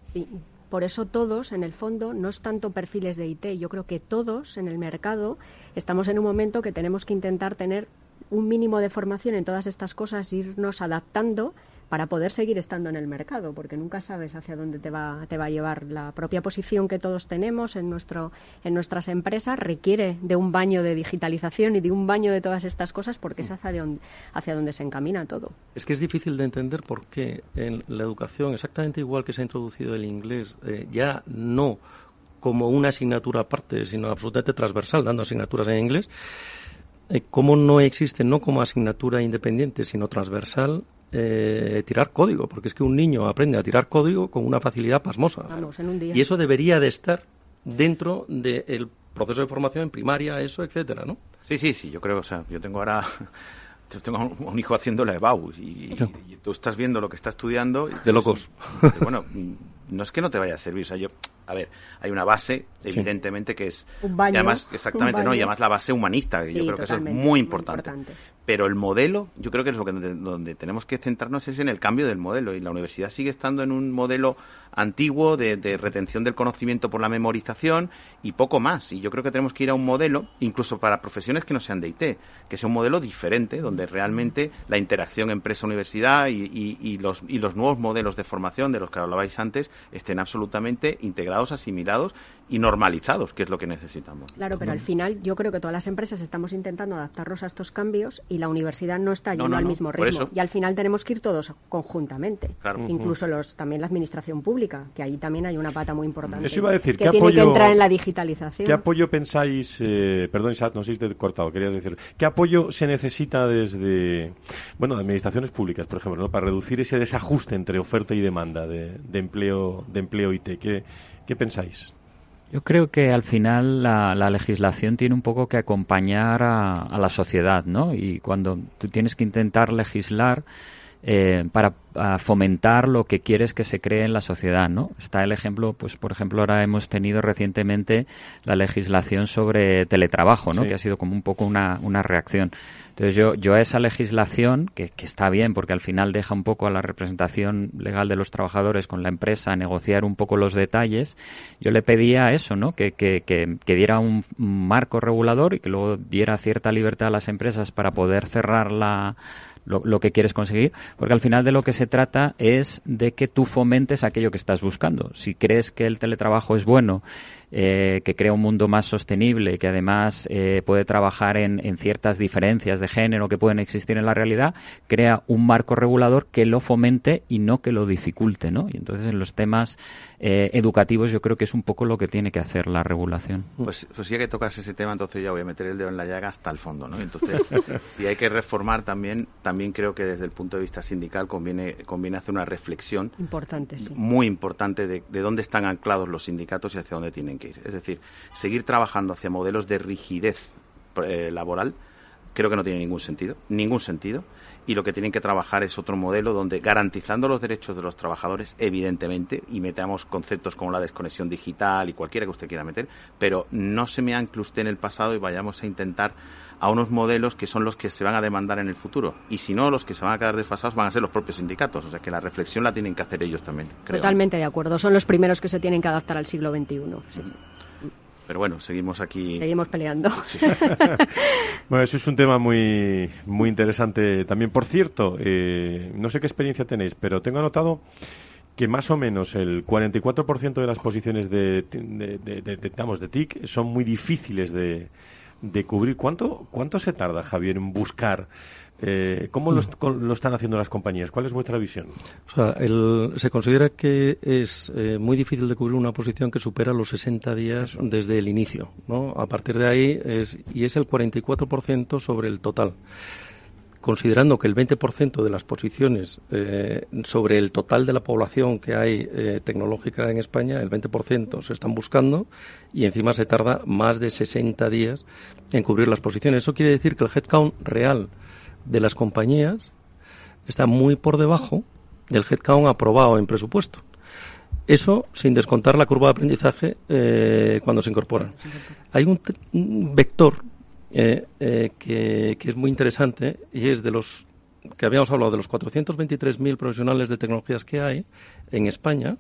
Sí, por eso todos, en el fondo, no es tanto perfiles de IT. Yo creo que todos en el mercado estamos en un momento que tenemos que intentar tener un mínimo de formación en todas estas cosas, irnos adaptando para poder seguir estando en el mercado, porque nunca sabes hacia dónde te va, te va a llevar. La propia posición que todos tenemos en, nuestro, en nuestras empresas requiere de un baño de digitalización y de un baño de todas estas cosas porque es hacia donde, hacia donde se encamina todo.
Es que es difícil de entender por qué en la educación, exactamente igual que se ha introducido el inglés, eh, ya no como una asignatura aparte, sino absolutamente transversal, dando asignaturas en inglés, eh, cómo no existe, no como asignatura independiente, sino transversal, eh, tirar código, porque es que un niño aprende a tirar código con una facilidad pasmosa.
Vamos, en un día.
Y eso debería de estar dentro del proceso de formación en primaria, eso, etcétera, ¿no?
Sí, sí, sí, yo creo, o sea, yo tengo ahora yo tengo un, un hijo haciendo la EBAU y, y tú estás viendo lo que está estudiando. y
De locos.
dices, bueno, mm, no es que no te vaya a servir, o sea, yo, a ver, hay una base, evidentemente, que es...
Un baño,
y además,
un
exactamente, ¿no? Y además la base humanista, que yo creo que eso es muy
muy
importante. Pero el modelo, yo creo que es lo que donde tenemos que centrarnos es en el cambio del modelo. Y la universidad sigue estando en un modelo antiguo de, retención del conocimiento por la memorización y poco más. Y yo creo que tenemos que ir a un modelo, incluso para profesiones que no sean de IT, que sea un modelo diferente, donde realmente la interacción empresa-universidad y- y los, y los nuevos modelos de formación de los que hablabais antes estén absolutamente integrados, asimilados y normalizados, que es lo que necesitamos.
Claro, pero al final yo creo que todas las empresas estamos intentando adaptarnos a estos cambios y la universidad no está yendo
no,
al
no,
mismo ritmo. Y al final tenemos que ir todos conjuntamente.
Claro.
Incluso los también la administración pública, que ahí también hay una pata muy importante.
Eso iba a decir,
que
¿qué
tiene que
apoyo-
entrar en la digitalización.
¿Qué apoyo pensáis, eh, perdón Isaac, no sé si te he cortado, querías decir, ¿qué apoyo se necesita desde, bueno, de administraciones públicas, por ejemplo, ¿no? para reducir ese desajuste entre oferta y demanda de, de empleo de empleo IT? ¿Qué, qué pensáis?
Yo creo que al final la, la legislación tiene un poco que acompañar a, a la sociedad, ¿no? Y cuando tú tienes que intentar legislar eh, para fomentar lo que quieres que se cree en la sociedad, ¿no? Está el ejemplo, pues por ejemplo ahora hemos tenido recientemente la legislación sobre teletrabajo, ¿no?
Sí.
Que ha sido como un poco una, una reacción. Entonces yo, yo a esa legislación, que, que está bien porque al final deja un poco a la representación legal de los trabajadores con la empresa a negociar un poco los detalles, yo le pedía eso, ¿no? Que, que, que, diera un un marco regulador y que luego diera cierta libertad a las empresas para poder cerrar la, lo, lo que quieres conseguir, porque al final de lo que se trata es de que tú fomentes aquello que estás buscando. Si crees que el teletrabajo es bueno, eh, que crea un mundo más sostenible, que además eh, puede trabajar en, en ciertas diferencias de género que pueden existir en la realidad, crea un marco regulador que lo fomente y no que lo dificulte, ¿no? Y entonces en los temas eh, educativos yo creo que es un poco lo que tiene que hacer la regulación.
Pues, pues ya que tocas ese tema, entonces ya voy a meter el dedo en la llaga hasta el fondo, ¿no? Entonces, si hay que reformar también, también creo que desde el punto de vista sindical conviene, conviene hacer una reflexión
Importante, sí.
muy importante de, de dónde están anclados los sindicatos y hacia dónde tienen que ir. Es decir, seguir trabajando hacia modelos de rigidez eh, laboral creo que no tiene ningún sentido, ningún sentido. Y lo que tienen que trabajar es otro modelo donde, garantizando los derechos de los trabajadores, evidentemente, y metamos conceptos como la desconexión digital y cualquiera que usted quiera meter, pero no se me ancle usted en el pasado y vayamos a intentar a unos modelos que son los que se van a demandar en el futuro. Y si no, los que se van a quedar desfasados van a ser los propios sindicatos. O sea que la reflexión la tienen que hacer ellos también. Creo.
Totalmente de acuerdo. Son los primeros que se tienen que adaptar al siglo XXI. Sí.
Pero bueno, seguimos aquí.
Seguimos peleando.
Bueno, eso es un tema muy, muy interesante también. Por cierto, eh, no sé qué experiencia tenéis, pero tengo anotado que más o menos el 44% de las posiciones de, de, de, de- de- digamos, de TIC son muy difíciles de, de cubrir. ¿Cuánto, ¿Cuánto se tarda, Javier, en buscar? Eh, ¿Cómo lo, con- lo están haciendo las compañías? ¿Cuál es vuestra visión?
O sea, el- se considera que es eh, muy difícil de cubrir una posición que supera los 60 días desde el inicio, ¿no? A partir de ahí es y es el 44% sobre el total. Considerando que el 20% de las posiciones eh, sobre el total de la población que hay eh, tecnológica en España, el 20% se están buscando y encima se tarda más de 60 días en cubrir las posiciones. Eso quiere decir que el headcount real de las compañías está muy por debajo del headcount aprobado en presupuesto. Eso sin descontar la curva de aprendizaje eh, cuando se incorporan. Hay un, vector eh, eh, que, que es muy interesante y es de los que habíamos hablado de los 423.000 profesionales de tecnologías que hay en España.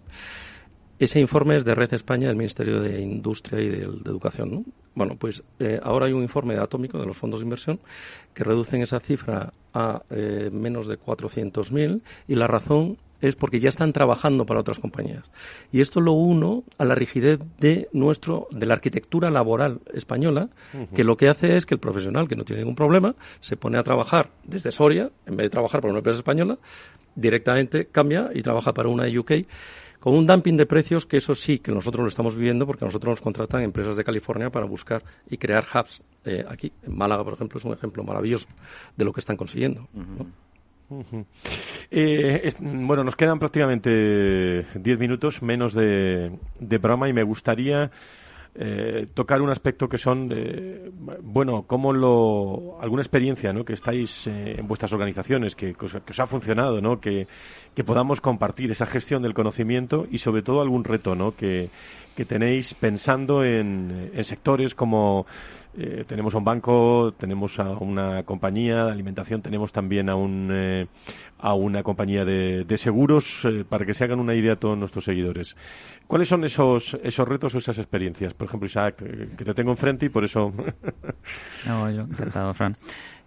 Ese informe es de Red España del Ministerio de Industria y de, Educación. ¿no? Bueno, pues eh, ahora hay un informe de Atómico de los fondos de inversión que reducen esa cifra a eh, menos de 400.000 y la razón es porque ya están trabajando para otras compañías. Y esto lo uno a la rigidez de nuestro de la arquitectura laboral española, que lo que hace es que el profesional que no tiene ningún problema se pone a trabajar desde Soria, en vez de trabajar para una empresa española, directamente cambia y trabaja para una UK con un dumping de precios que eso sí que nosotros lo estamos viviendo porque nosotros nos contratan empresas de California para buscar y crear hubs eh, aquí. En Málaga, por ejemplo, es un ejemplo maravilloso de lo que están consiguiendo.
Eh, bueno, nos quedan prácticamente 10 minutos menos de, de programa y me gustaría eh, tocar un aspecto que son, bueno, como lo, alguna experiencia ¿no? que estáis eh, en vuestras organizaciones, que, que, os, ha funcionado, ¿no? Que, que, podamos compartir esa gestión del conocimiento y sobre todo algún reto ¿no? que, que tenéis pensando en, en sectores como eh, tenemos a un banco, tenemos a una compañía de alimentación, tenemos también a, un, eh, a una compañía de, seguros, eh, para que se hagan una idea a todos nuestros seguidores. ¿Cuáles son esos, esos retos o esas experiencias? Por ejemplo, Isaac, que te tengo enfrente y por eso...
no, yo encantado, Fran.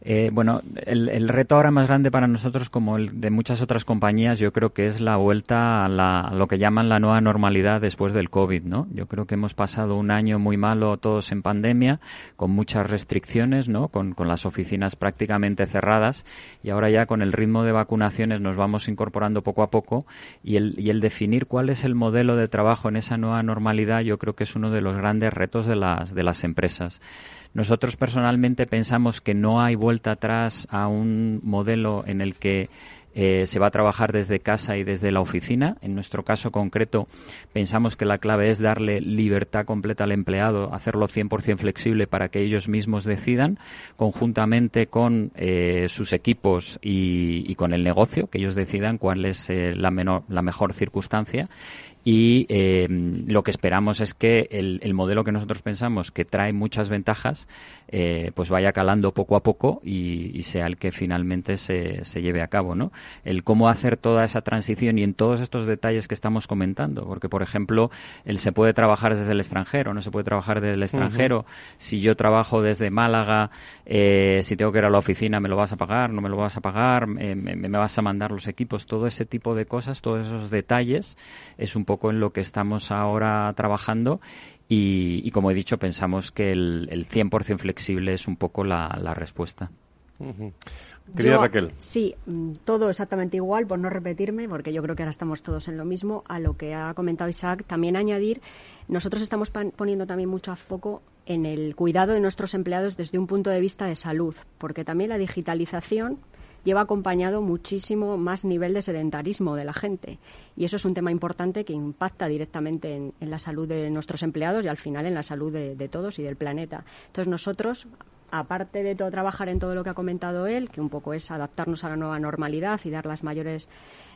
Eh, bueno, el, reto ahora más grande para nosotros, como el de muchas otras compañías, yo creo que es la vuelta a, la, lo que llaman la nueva normalidad después del COVID, ¿no? Yo creo que hemos pasado un año muy malo todos en pandemia, con muchas restricciones, ¿no? Con, con las oficinas prácticamente cerradas y ahora ya con el ritmo de vacunaciones nos vamos incorporando poco a poco y el, y el definir cuál es el modelo de trabajo en esa nueva normalidad, yo creo que es uno de los grandes retos de las, de las empresas. Nosotros personalmente pensamos que no hay vuelta atrás a un modelo en el que eh, se va a trabajar desde casa y desde la oficina. En nuestro caso concreto, pensamos que la clave es darle libertad completa al empleado, hacerlo 100% flexible para que ellos mismos decidan, conjuntamente con eh, sus equipos y, con el negocio, que ellos decidan cuál es eh, la, menor, la mejor circunstancia y eh, lo que esperamos es que el, el, modelo que nosotros pensamos que trae muchas ventajas eh, pues vaya calando poco a poco y, y sea el que finalmente se, se, lleve a cabo no el cómo hacer toda esa transición y en todos estos detalles que estamos comentando porque por ejemplo el se puede trabajar desde el extranjero no se puede trabajar desde el extranjero. Uh -huh. si yo trabajo desde Málaga eh, si tengo que ir a la oficina me lo vas a pagar no me lo vas a pagar me, me vas a mandar los equipos todo ese tipo de cosas todos esos detalles es un poco en lo que estamos ahora trabajando y, y como he dicho, pensamos que el, el 100% flexible es un poco la, la respuesta.
Uh -huh. Querida
yo,
Raquel.
Sí, mm, todo exactamente igual, por no repetirme, porque yo creo que ahora estamos todos en lo mismo. A lo que ha comentado Isaac, también añadir, nosotros estamos poniendo también mucho foco en el cuidado de nuestros empleados desde un punto de vista de salud, porque también la digitalización lleva acompañado muchísimo más nivel de sedentarismo de la gente. Y eso es un tema importante que impacta directamente en, la salud de nuestros empleados y al final en la salud de, de todos y del planeta. Entonces nosotros aparte de todo trabajar en todo lo que ha comentado él, que un poco es adaptarnos a la nueva normalidad y dar las mayores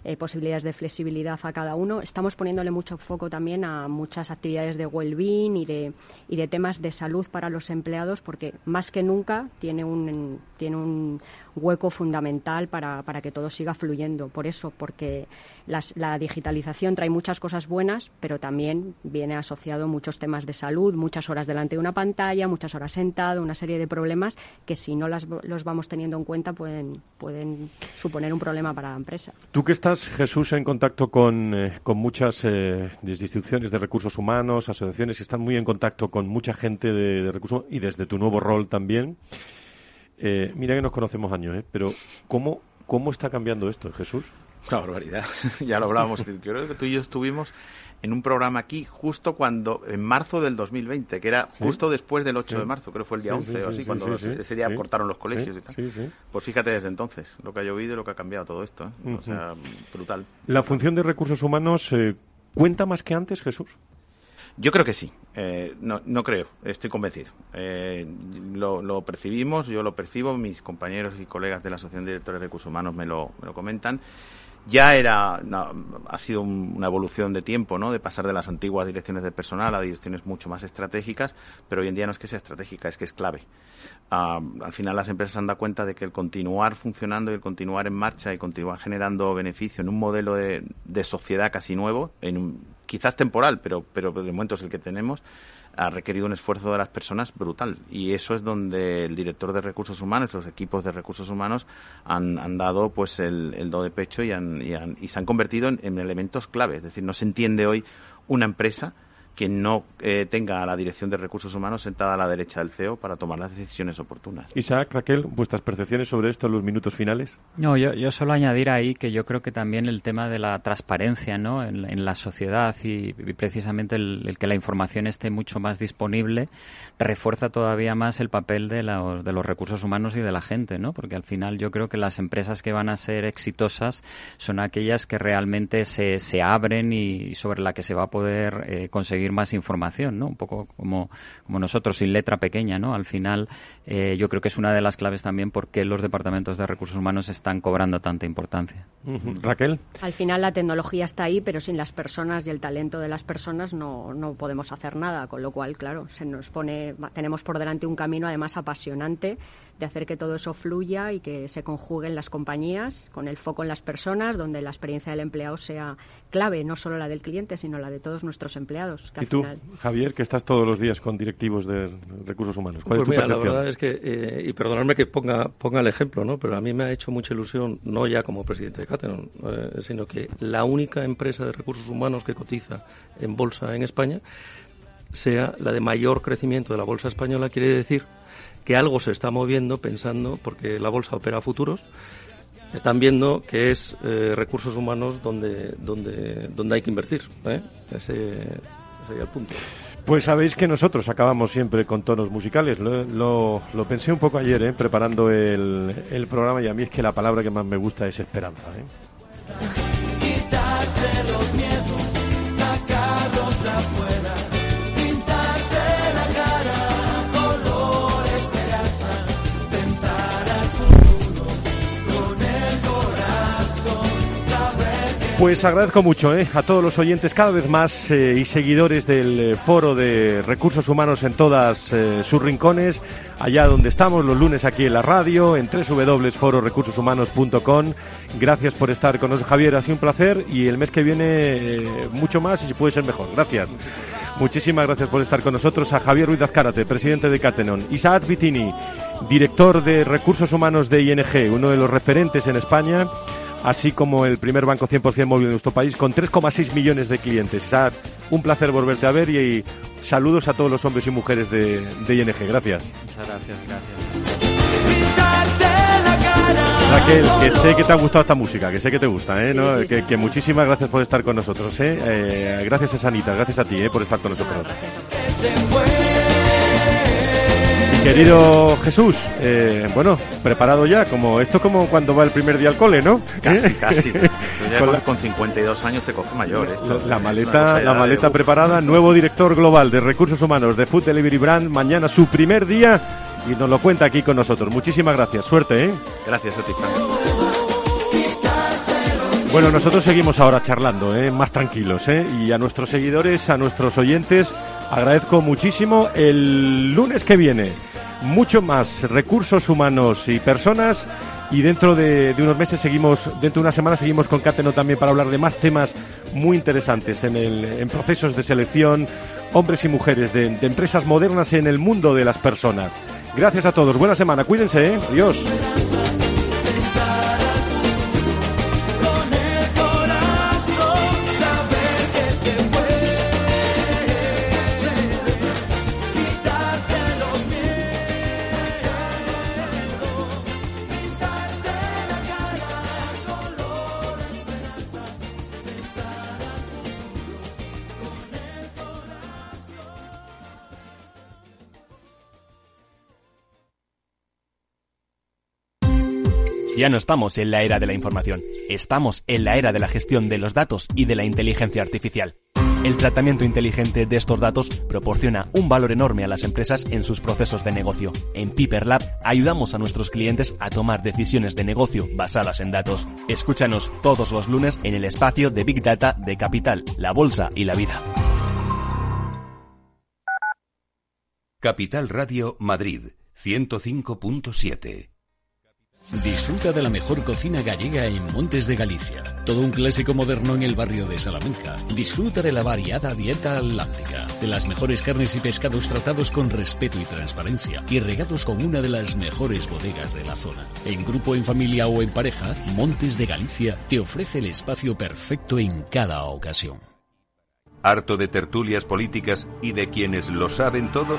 eh, posibilidades de flexibilidad a cada uno, estamos poniéndole mucho foco también a muchas actividades de well-being y de, y de temas de salud para los empleados, porque más que nunca tiene un, tiene un hueco fundamental para, para que todo siga fluyendo. Por eso, porque las, la digitalización trae muchas cosas buenas, pero también viene asociado muchos temas de salud, muchas horas delante de una pantalla, muchas horas sentado, una serie de problemas que si no las, los vamos teniendo en cuenta pueden, pueden suponer un problema para la empresa.
Tú que estás, Jesús, en contacto con, eh, con muchas eh, instituciones de recursos humanos, asociaciones, que están muy en contacto con mucha gente de, de recursos y desde tu nuevo rol también. Eh, mira que nos conocemos años, ¿eh? pero ¿cómo, ¿cómo está cambiando esto, Jesús?
Una barbaridad. ya lo hablábamos. Creo que tú y yo estuvimos en un programa aquí justo cuando, en marzo del 2020, que era justo ¿Sí? después del 8 sí. de marzo, creo que fue el día sí, 11 o así, cuando ese día cortaron los colegios y tal. Pues fíjate desde entonces lo que ha llovido y lo que ha cambiado todo esto. ¿eh? Uh -huh. O sea, brutal.
¿La función de recursos humanos eh, cuenta más que antes, Jesús?
Yo creo que sí. Eh, no, no creo, estoy convencido. Eh, lo, lo, percibimos, yo lo percibo, mis compañeros y colegas de la Asociación de Directores de Recursos Humanos me lo, me lo comentan ya era ha sido un, una evolución de tiempo no de pasar de las antiguas direcciones de personal a direcciones mucho más estratégicas pero hoy en día no es que sea estratégica es que es clave. Uh, al final las empresas han dado cuenta de que el continuar funcionando y el continuar en marcha y continuar generando beneficio en un modelo de, de sociedad casi nuevo en un, quizás temporal pero pero de momento es el que tenemos ha requerido un esfuerzo de las personas brutal y eso es donde el director de recursos humanos, los equipos de recursos humanos han, han dado pues el, el, do de pecho y, han, y, han, y se han convertido en, en, elementos clave. Es decir, no se entiende hoy una empresa que no eh, tenga a la dirección de recursos humanos sentada a la derecha del CEO para tomar las decisiones oportunas.
Isaac, Raquel, vuestras percepciones sobre esto en los minutos finales.
No, yo, yo solo añadir ahí que yo creo que también el tema de la transparencia ¿no? en, la sociedad y, precisamente el, que la información esté mucho más disponible refuerza todavía más el papel de los, de los recursos humanos y de la gente, ¿no? porque al final yo creo que las empresas que van a ser exitosas son aquellas que realmente se, se abren y sobre la que se va a poder eh, conseguir más información, ¿no? Un poco como, como nosotros, sin letra pequeña, ¿no? Al final, eh, yo creo que es una de las claves también por qué los departamentos de recursos humanos están cobrando tanta importancia.
Raquel.
Al final la tecnología está ahí, pero sin las personas y el talento de las personas no, no podemos hacer nada, con lo cual, claro, se nos pone, tenemos por delante un camino además apasionante de hacer que todo eso fluya y que se conjuguen las compañías con el foco en las personas, donde la experiencia del empleado sea clave, no solo la del cliente, sino la de todos nuestros empleados.
¿Y tú, Javier, que estás todos los días con directivos de recursos humanos? ¿Cuál
pues
es tu
mira, la verdad es que, eh, y perdonadme que ponga, ponga el ejemplo, ¿no? pero a mí me ha hecho mucha ilusión, no ya como presidente de Catenon, eh, sino que la única empresa de recursos humanos que cotiza en bolsa en España sea la de mayor crecimiento de la bolsa española, quiere decir que algo se está moviendo pensando, porque la bolsa opera futuros, están viendo que es eh, recursos humanos donde, donde, donde hay que invertir. ¿eh? Ese, sería el punto.
Pues sabéis que nosotros acabamos siempre con tonos musicales. Lo, lo, pensé un poco ayer, ¿eh? preparando el, el, programa, y a mí es que la palabra que más me gusta es esperanza. Pues agradezco mucho eh, a todos los oyentes cada vez más eh, y seguidores del eh, Foro de Recursos Humanos en todas sus rincones, allá donde estamos los lunes aquí en la radio, en www.fororecursoshumanos.com. Gracias por estar con nosotros, Javier, ha sido un placer y el mes que viene mucho más y si puede ser mejor. Gracias. Muchísimas gracias por estar con nosotros a Javier Ruiz Azcárate, presidente de Catenon, Isaac Vitini, director de Recursos Humanos de ING, uno de los referentes en España así como el primer banco 100% móvil de nuestro país, con 3,6 millones de clientes. un placer volverte a ver y, saludos a todos los hombres y mujeres de, ING. Gracias.
Muchas gracias, gracias.
Raquel, que sé que te ha gustado esta música, que sé que te gusta, ¿eh? que, muchísimas gracias por estar con nosotros. ¿eh? eh gracias a Sanita, gracias a ti ¿eh? por estar con nosotros. Querido Jesús, eh, bueno, preparado ya, como esto como cuando va el primer día al cole, ¿no?
Casi, casi. con, con, 52 años te coge mayor.
la, maleta, la maleta preparada, nuevo director global de recursos humanos de Food Delivery Brand, mañana su primer día y nos lo cuenta aquí con nosotros. Muchísimas gracias, suerte, ¿eh?
Gracias a ti,
Bueno, nosotros seguimos ahora charlando, ¿eh? más tranquilos, ¿eh? y a nuestros seguidores, a nuestros oyentes, agradezco muchísimo el lunes que viene mucho más recursos humanos y personas. Y dentro de, unos meses seguimos, dentro de una semana seguimos con Cateno también para hablar de más temas muy interesantes en, el, en procesos de selección, hombres y mujeres de, de empresas modernas en el mundo de las personas. Gracias a todos, buena semana, cuídense, ¿eh? adiós.
Ya no estamos en la era de la información, estamos en la era de la gestión de los datos y de la inteligencia artificial. El tratamiento inteligente de estos datos proporciona un valor enorme a las empresas en sus procesos de negocio. En Piper Lab ayudamos a nuestros clientes a tomar decisiones de negocio basadas en datos. Escúchanos todos los lunes en el espacio de Big Data de Capital, la Bolsa y la Vida.
Capital Radio Madrid 105.7
Disfruta de la mejor cocina gallega en Montes de Galicia. Todo un clásico moderno en el barrio de Salamanca. Disfruta de la variada dieta atlántica, de las mejores carnes y pescados tratados con respeto y transparencia y regados con una de las mejores bodegas de la zona. En grupo, en familia o en pareja, Montes de Galicia te ofrece el espacio perfecto en cada ocasión.
¿Harto de tertulias políticas y de quienes lo saben todo?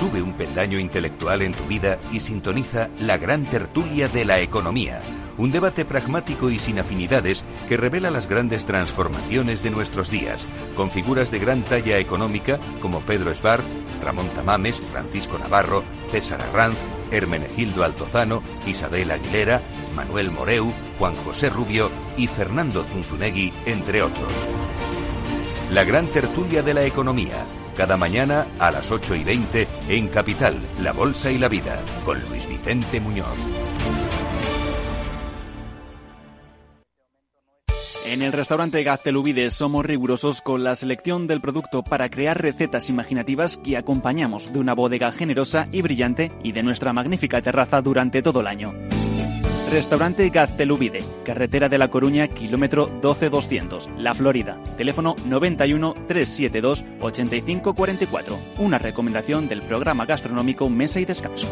Sube un peldaño intelectual en tu vida y sintoniza la gran tertulia de la economía. Un debate pragmático y sin afinidades que revela las grandes transformaciones de nuestros días, con figuras de gran talla económica como Pedro Schwartz, Ramón Tamames, Francisco Navarro, César Arranz, Hermenegildo Altozano, Isabel Aguilera, Manuel Moreu, Juan José Rubio y Fernando Zunzunegui, entre otros. La gran tertulia de la economía, cada mañana a las 8 y 20 en Capital, La Bolsa y la Vida, con Luis Vicente Muñoz.
En el restaurante Gaztelubides somos rigurosos con la selección del producto para crear recetas imaginativas que acompañamos de una bodega generosa y brillante y de nuestra magnífica terraza durante todo el año. Restaurante Gaztelubide, carretera de La Coruña, kilómetro 12200, La Florida. Teléfono 91 372 8544. Una recomendación del programa gastronómico Mesa y Descanso.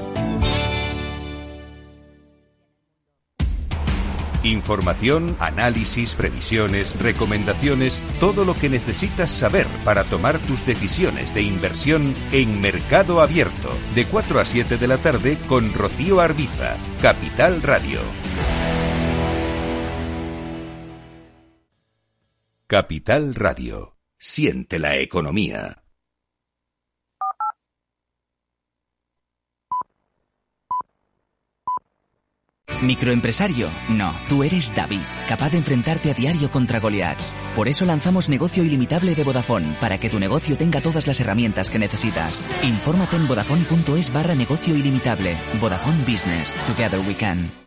Información, análisis, previsiones, recomendaciones, todo lo que necesitas saber para tomar tus decisiones de inversión en Mercado Abierto, de 4 a 7 de la tarde con Rocío Arbiza, Capital Radio. Capital Radio. Siente la economía.
Microempresario, no, tú eres David, capaz de enfrentarte a diario contra Goliaths. Por eso lanzamos Negocio Ilimitable de Vodafone, para que tu negocio tenga todas las herramientas que necesitas. Infórmate en vodafone.es barra negocio ilimitable. Vodafone Business. Together we can.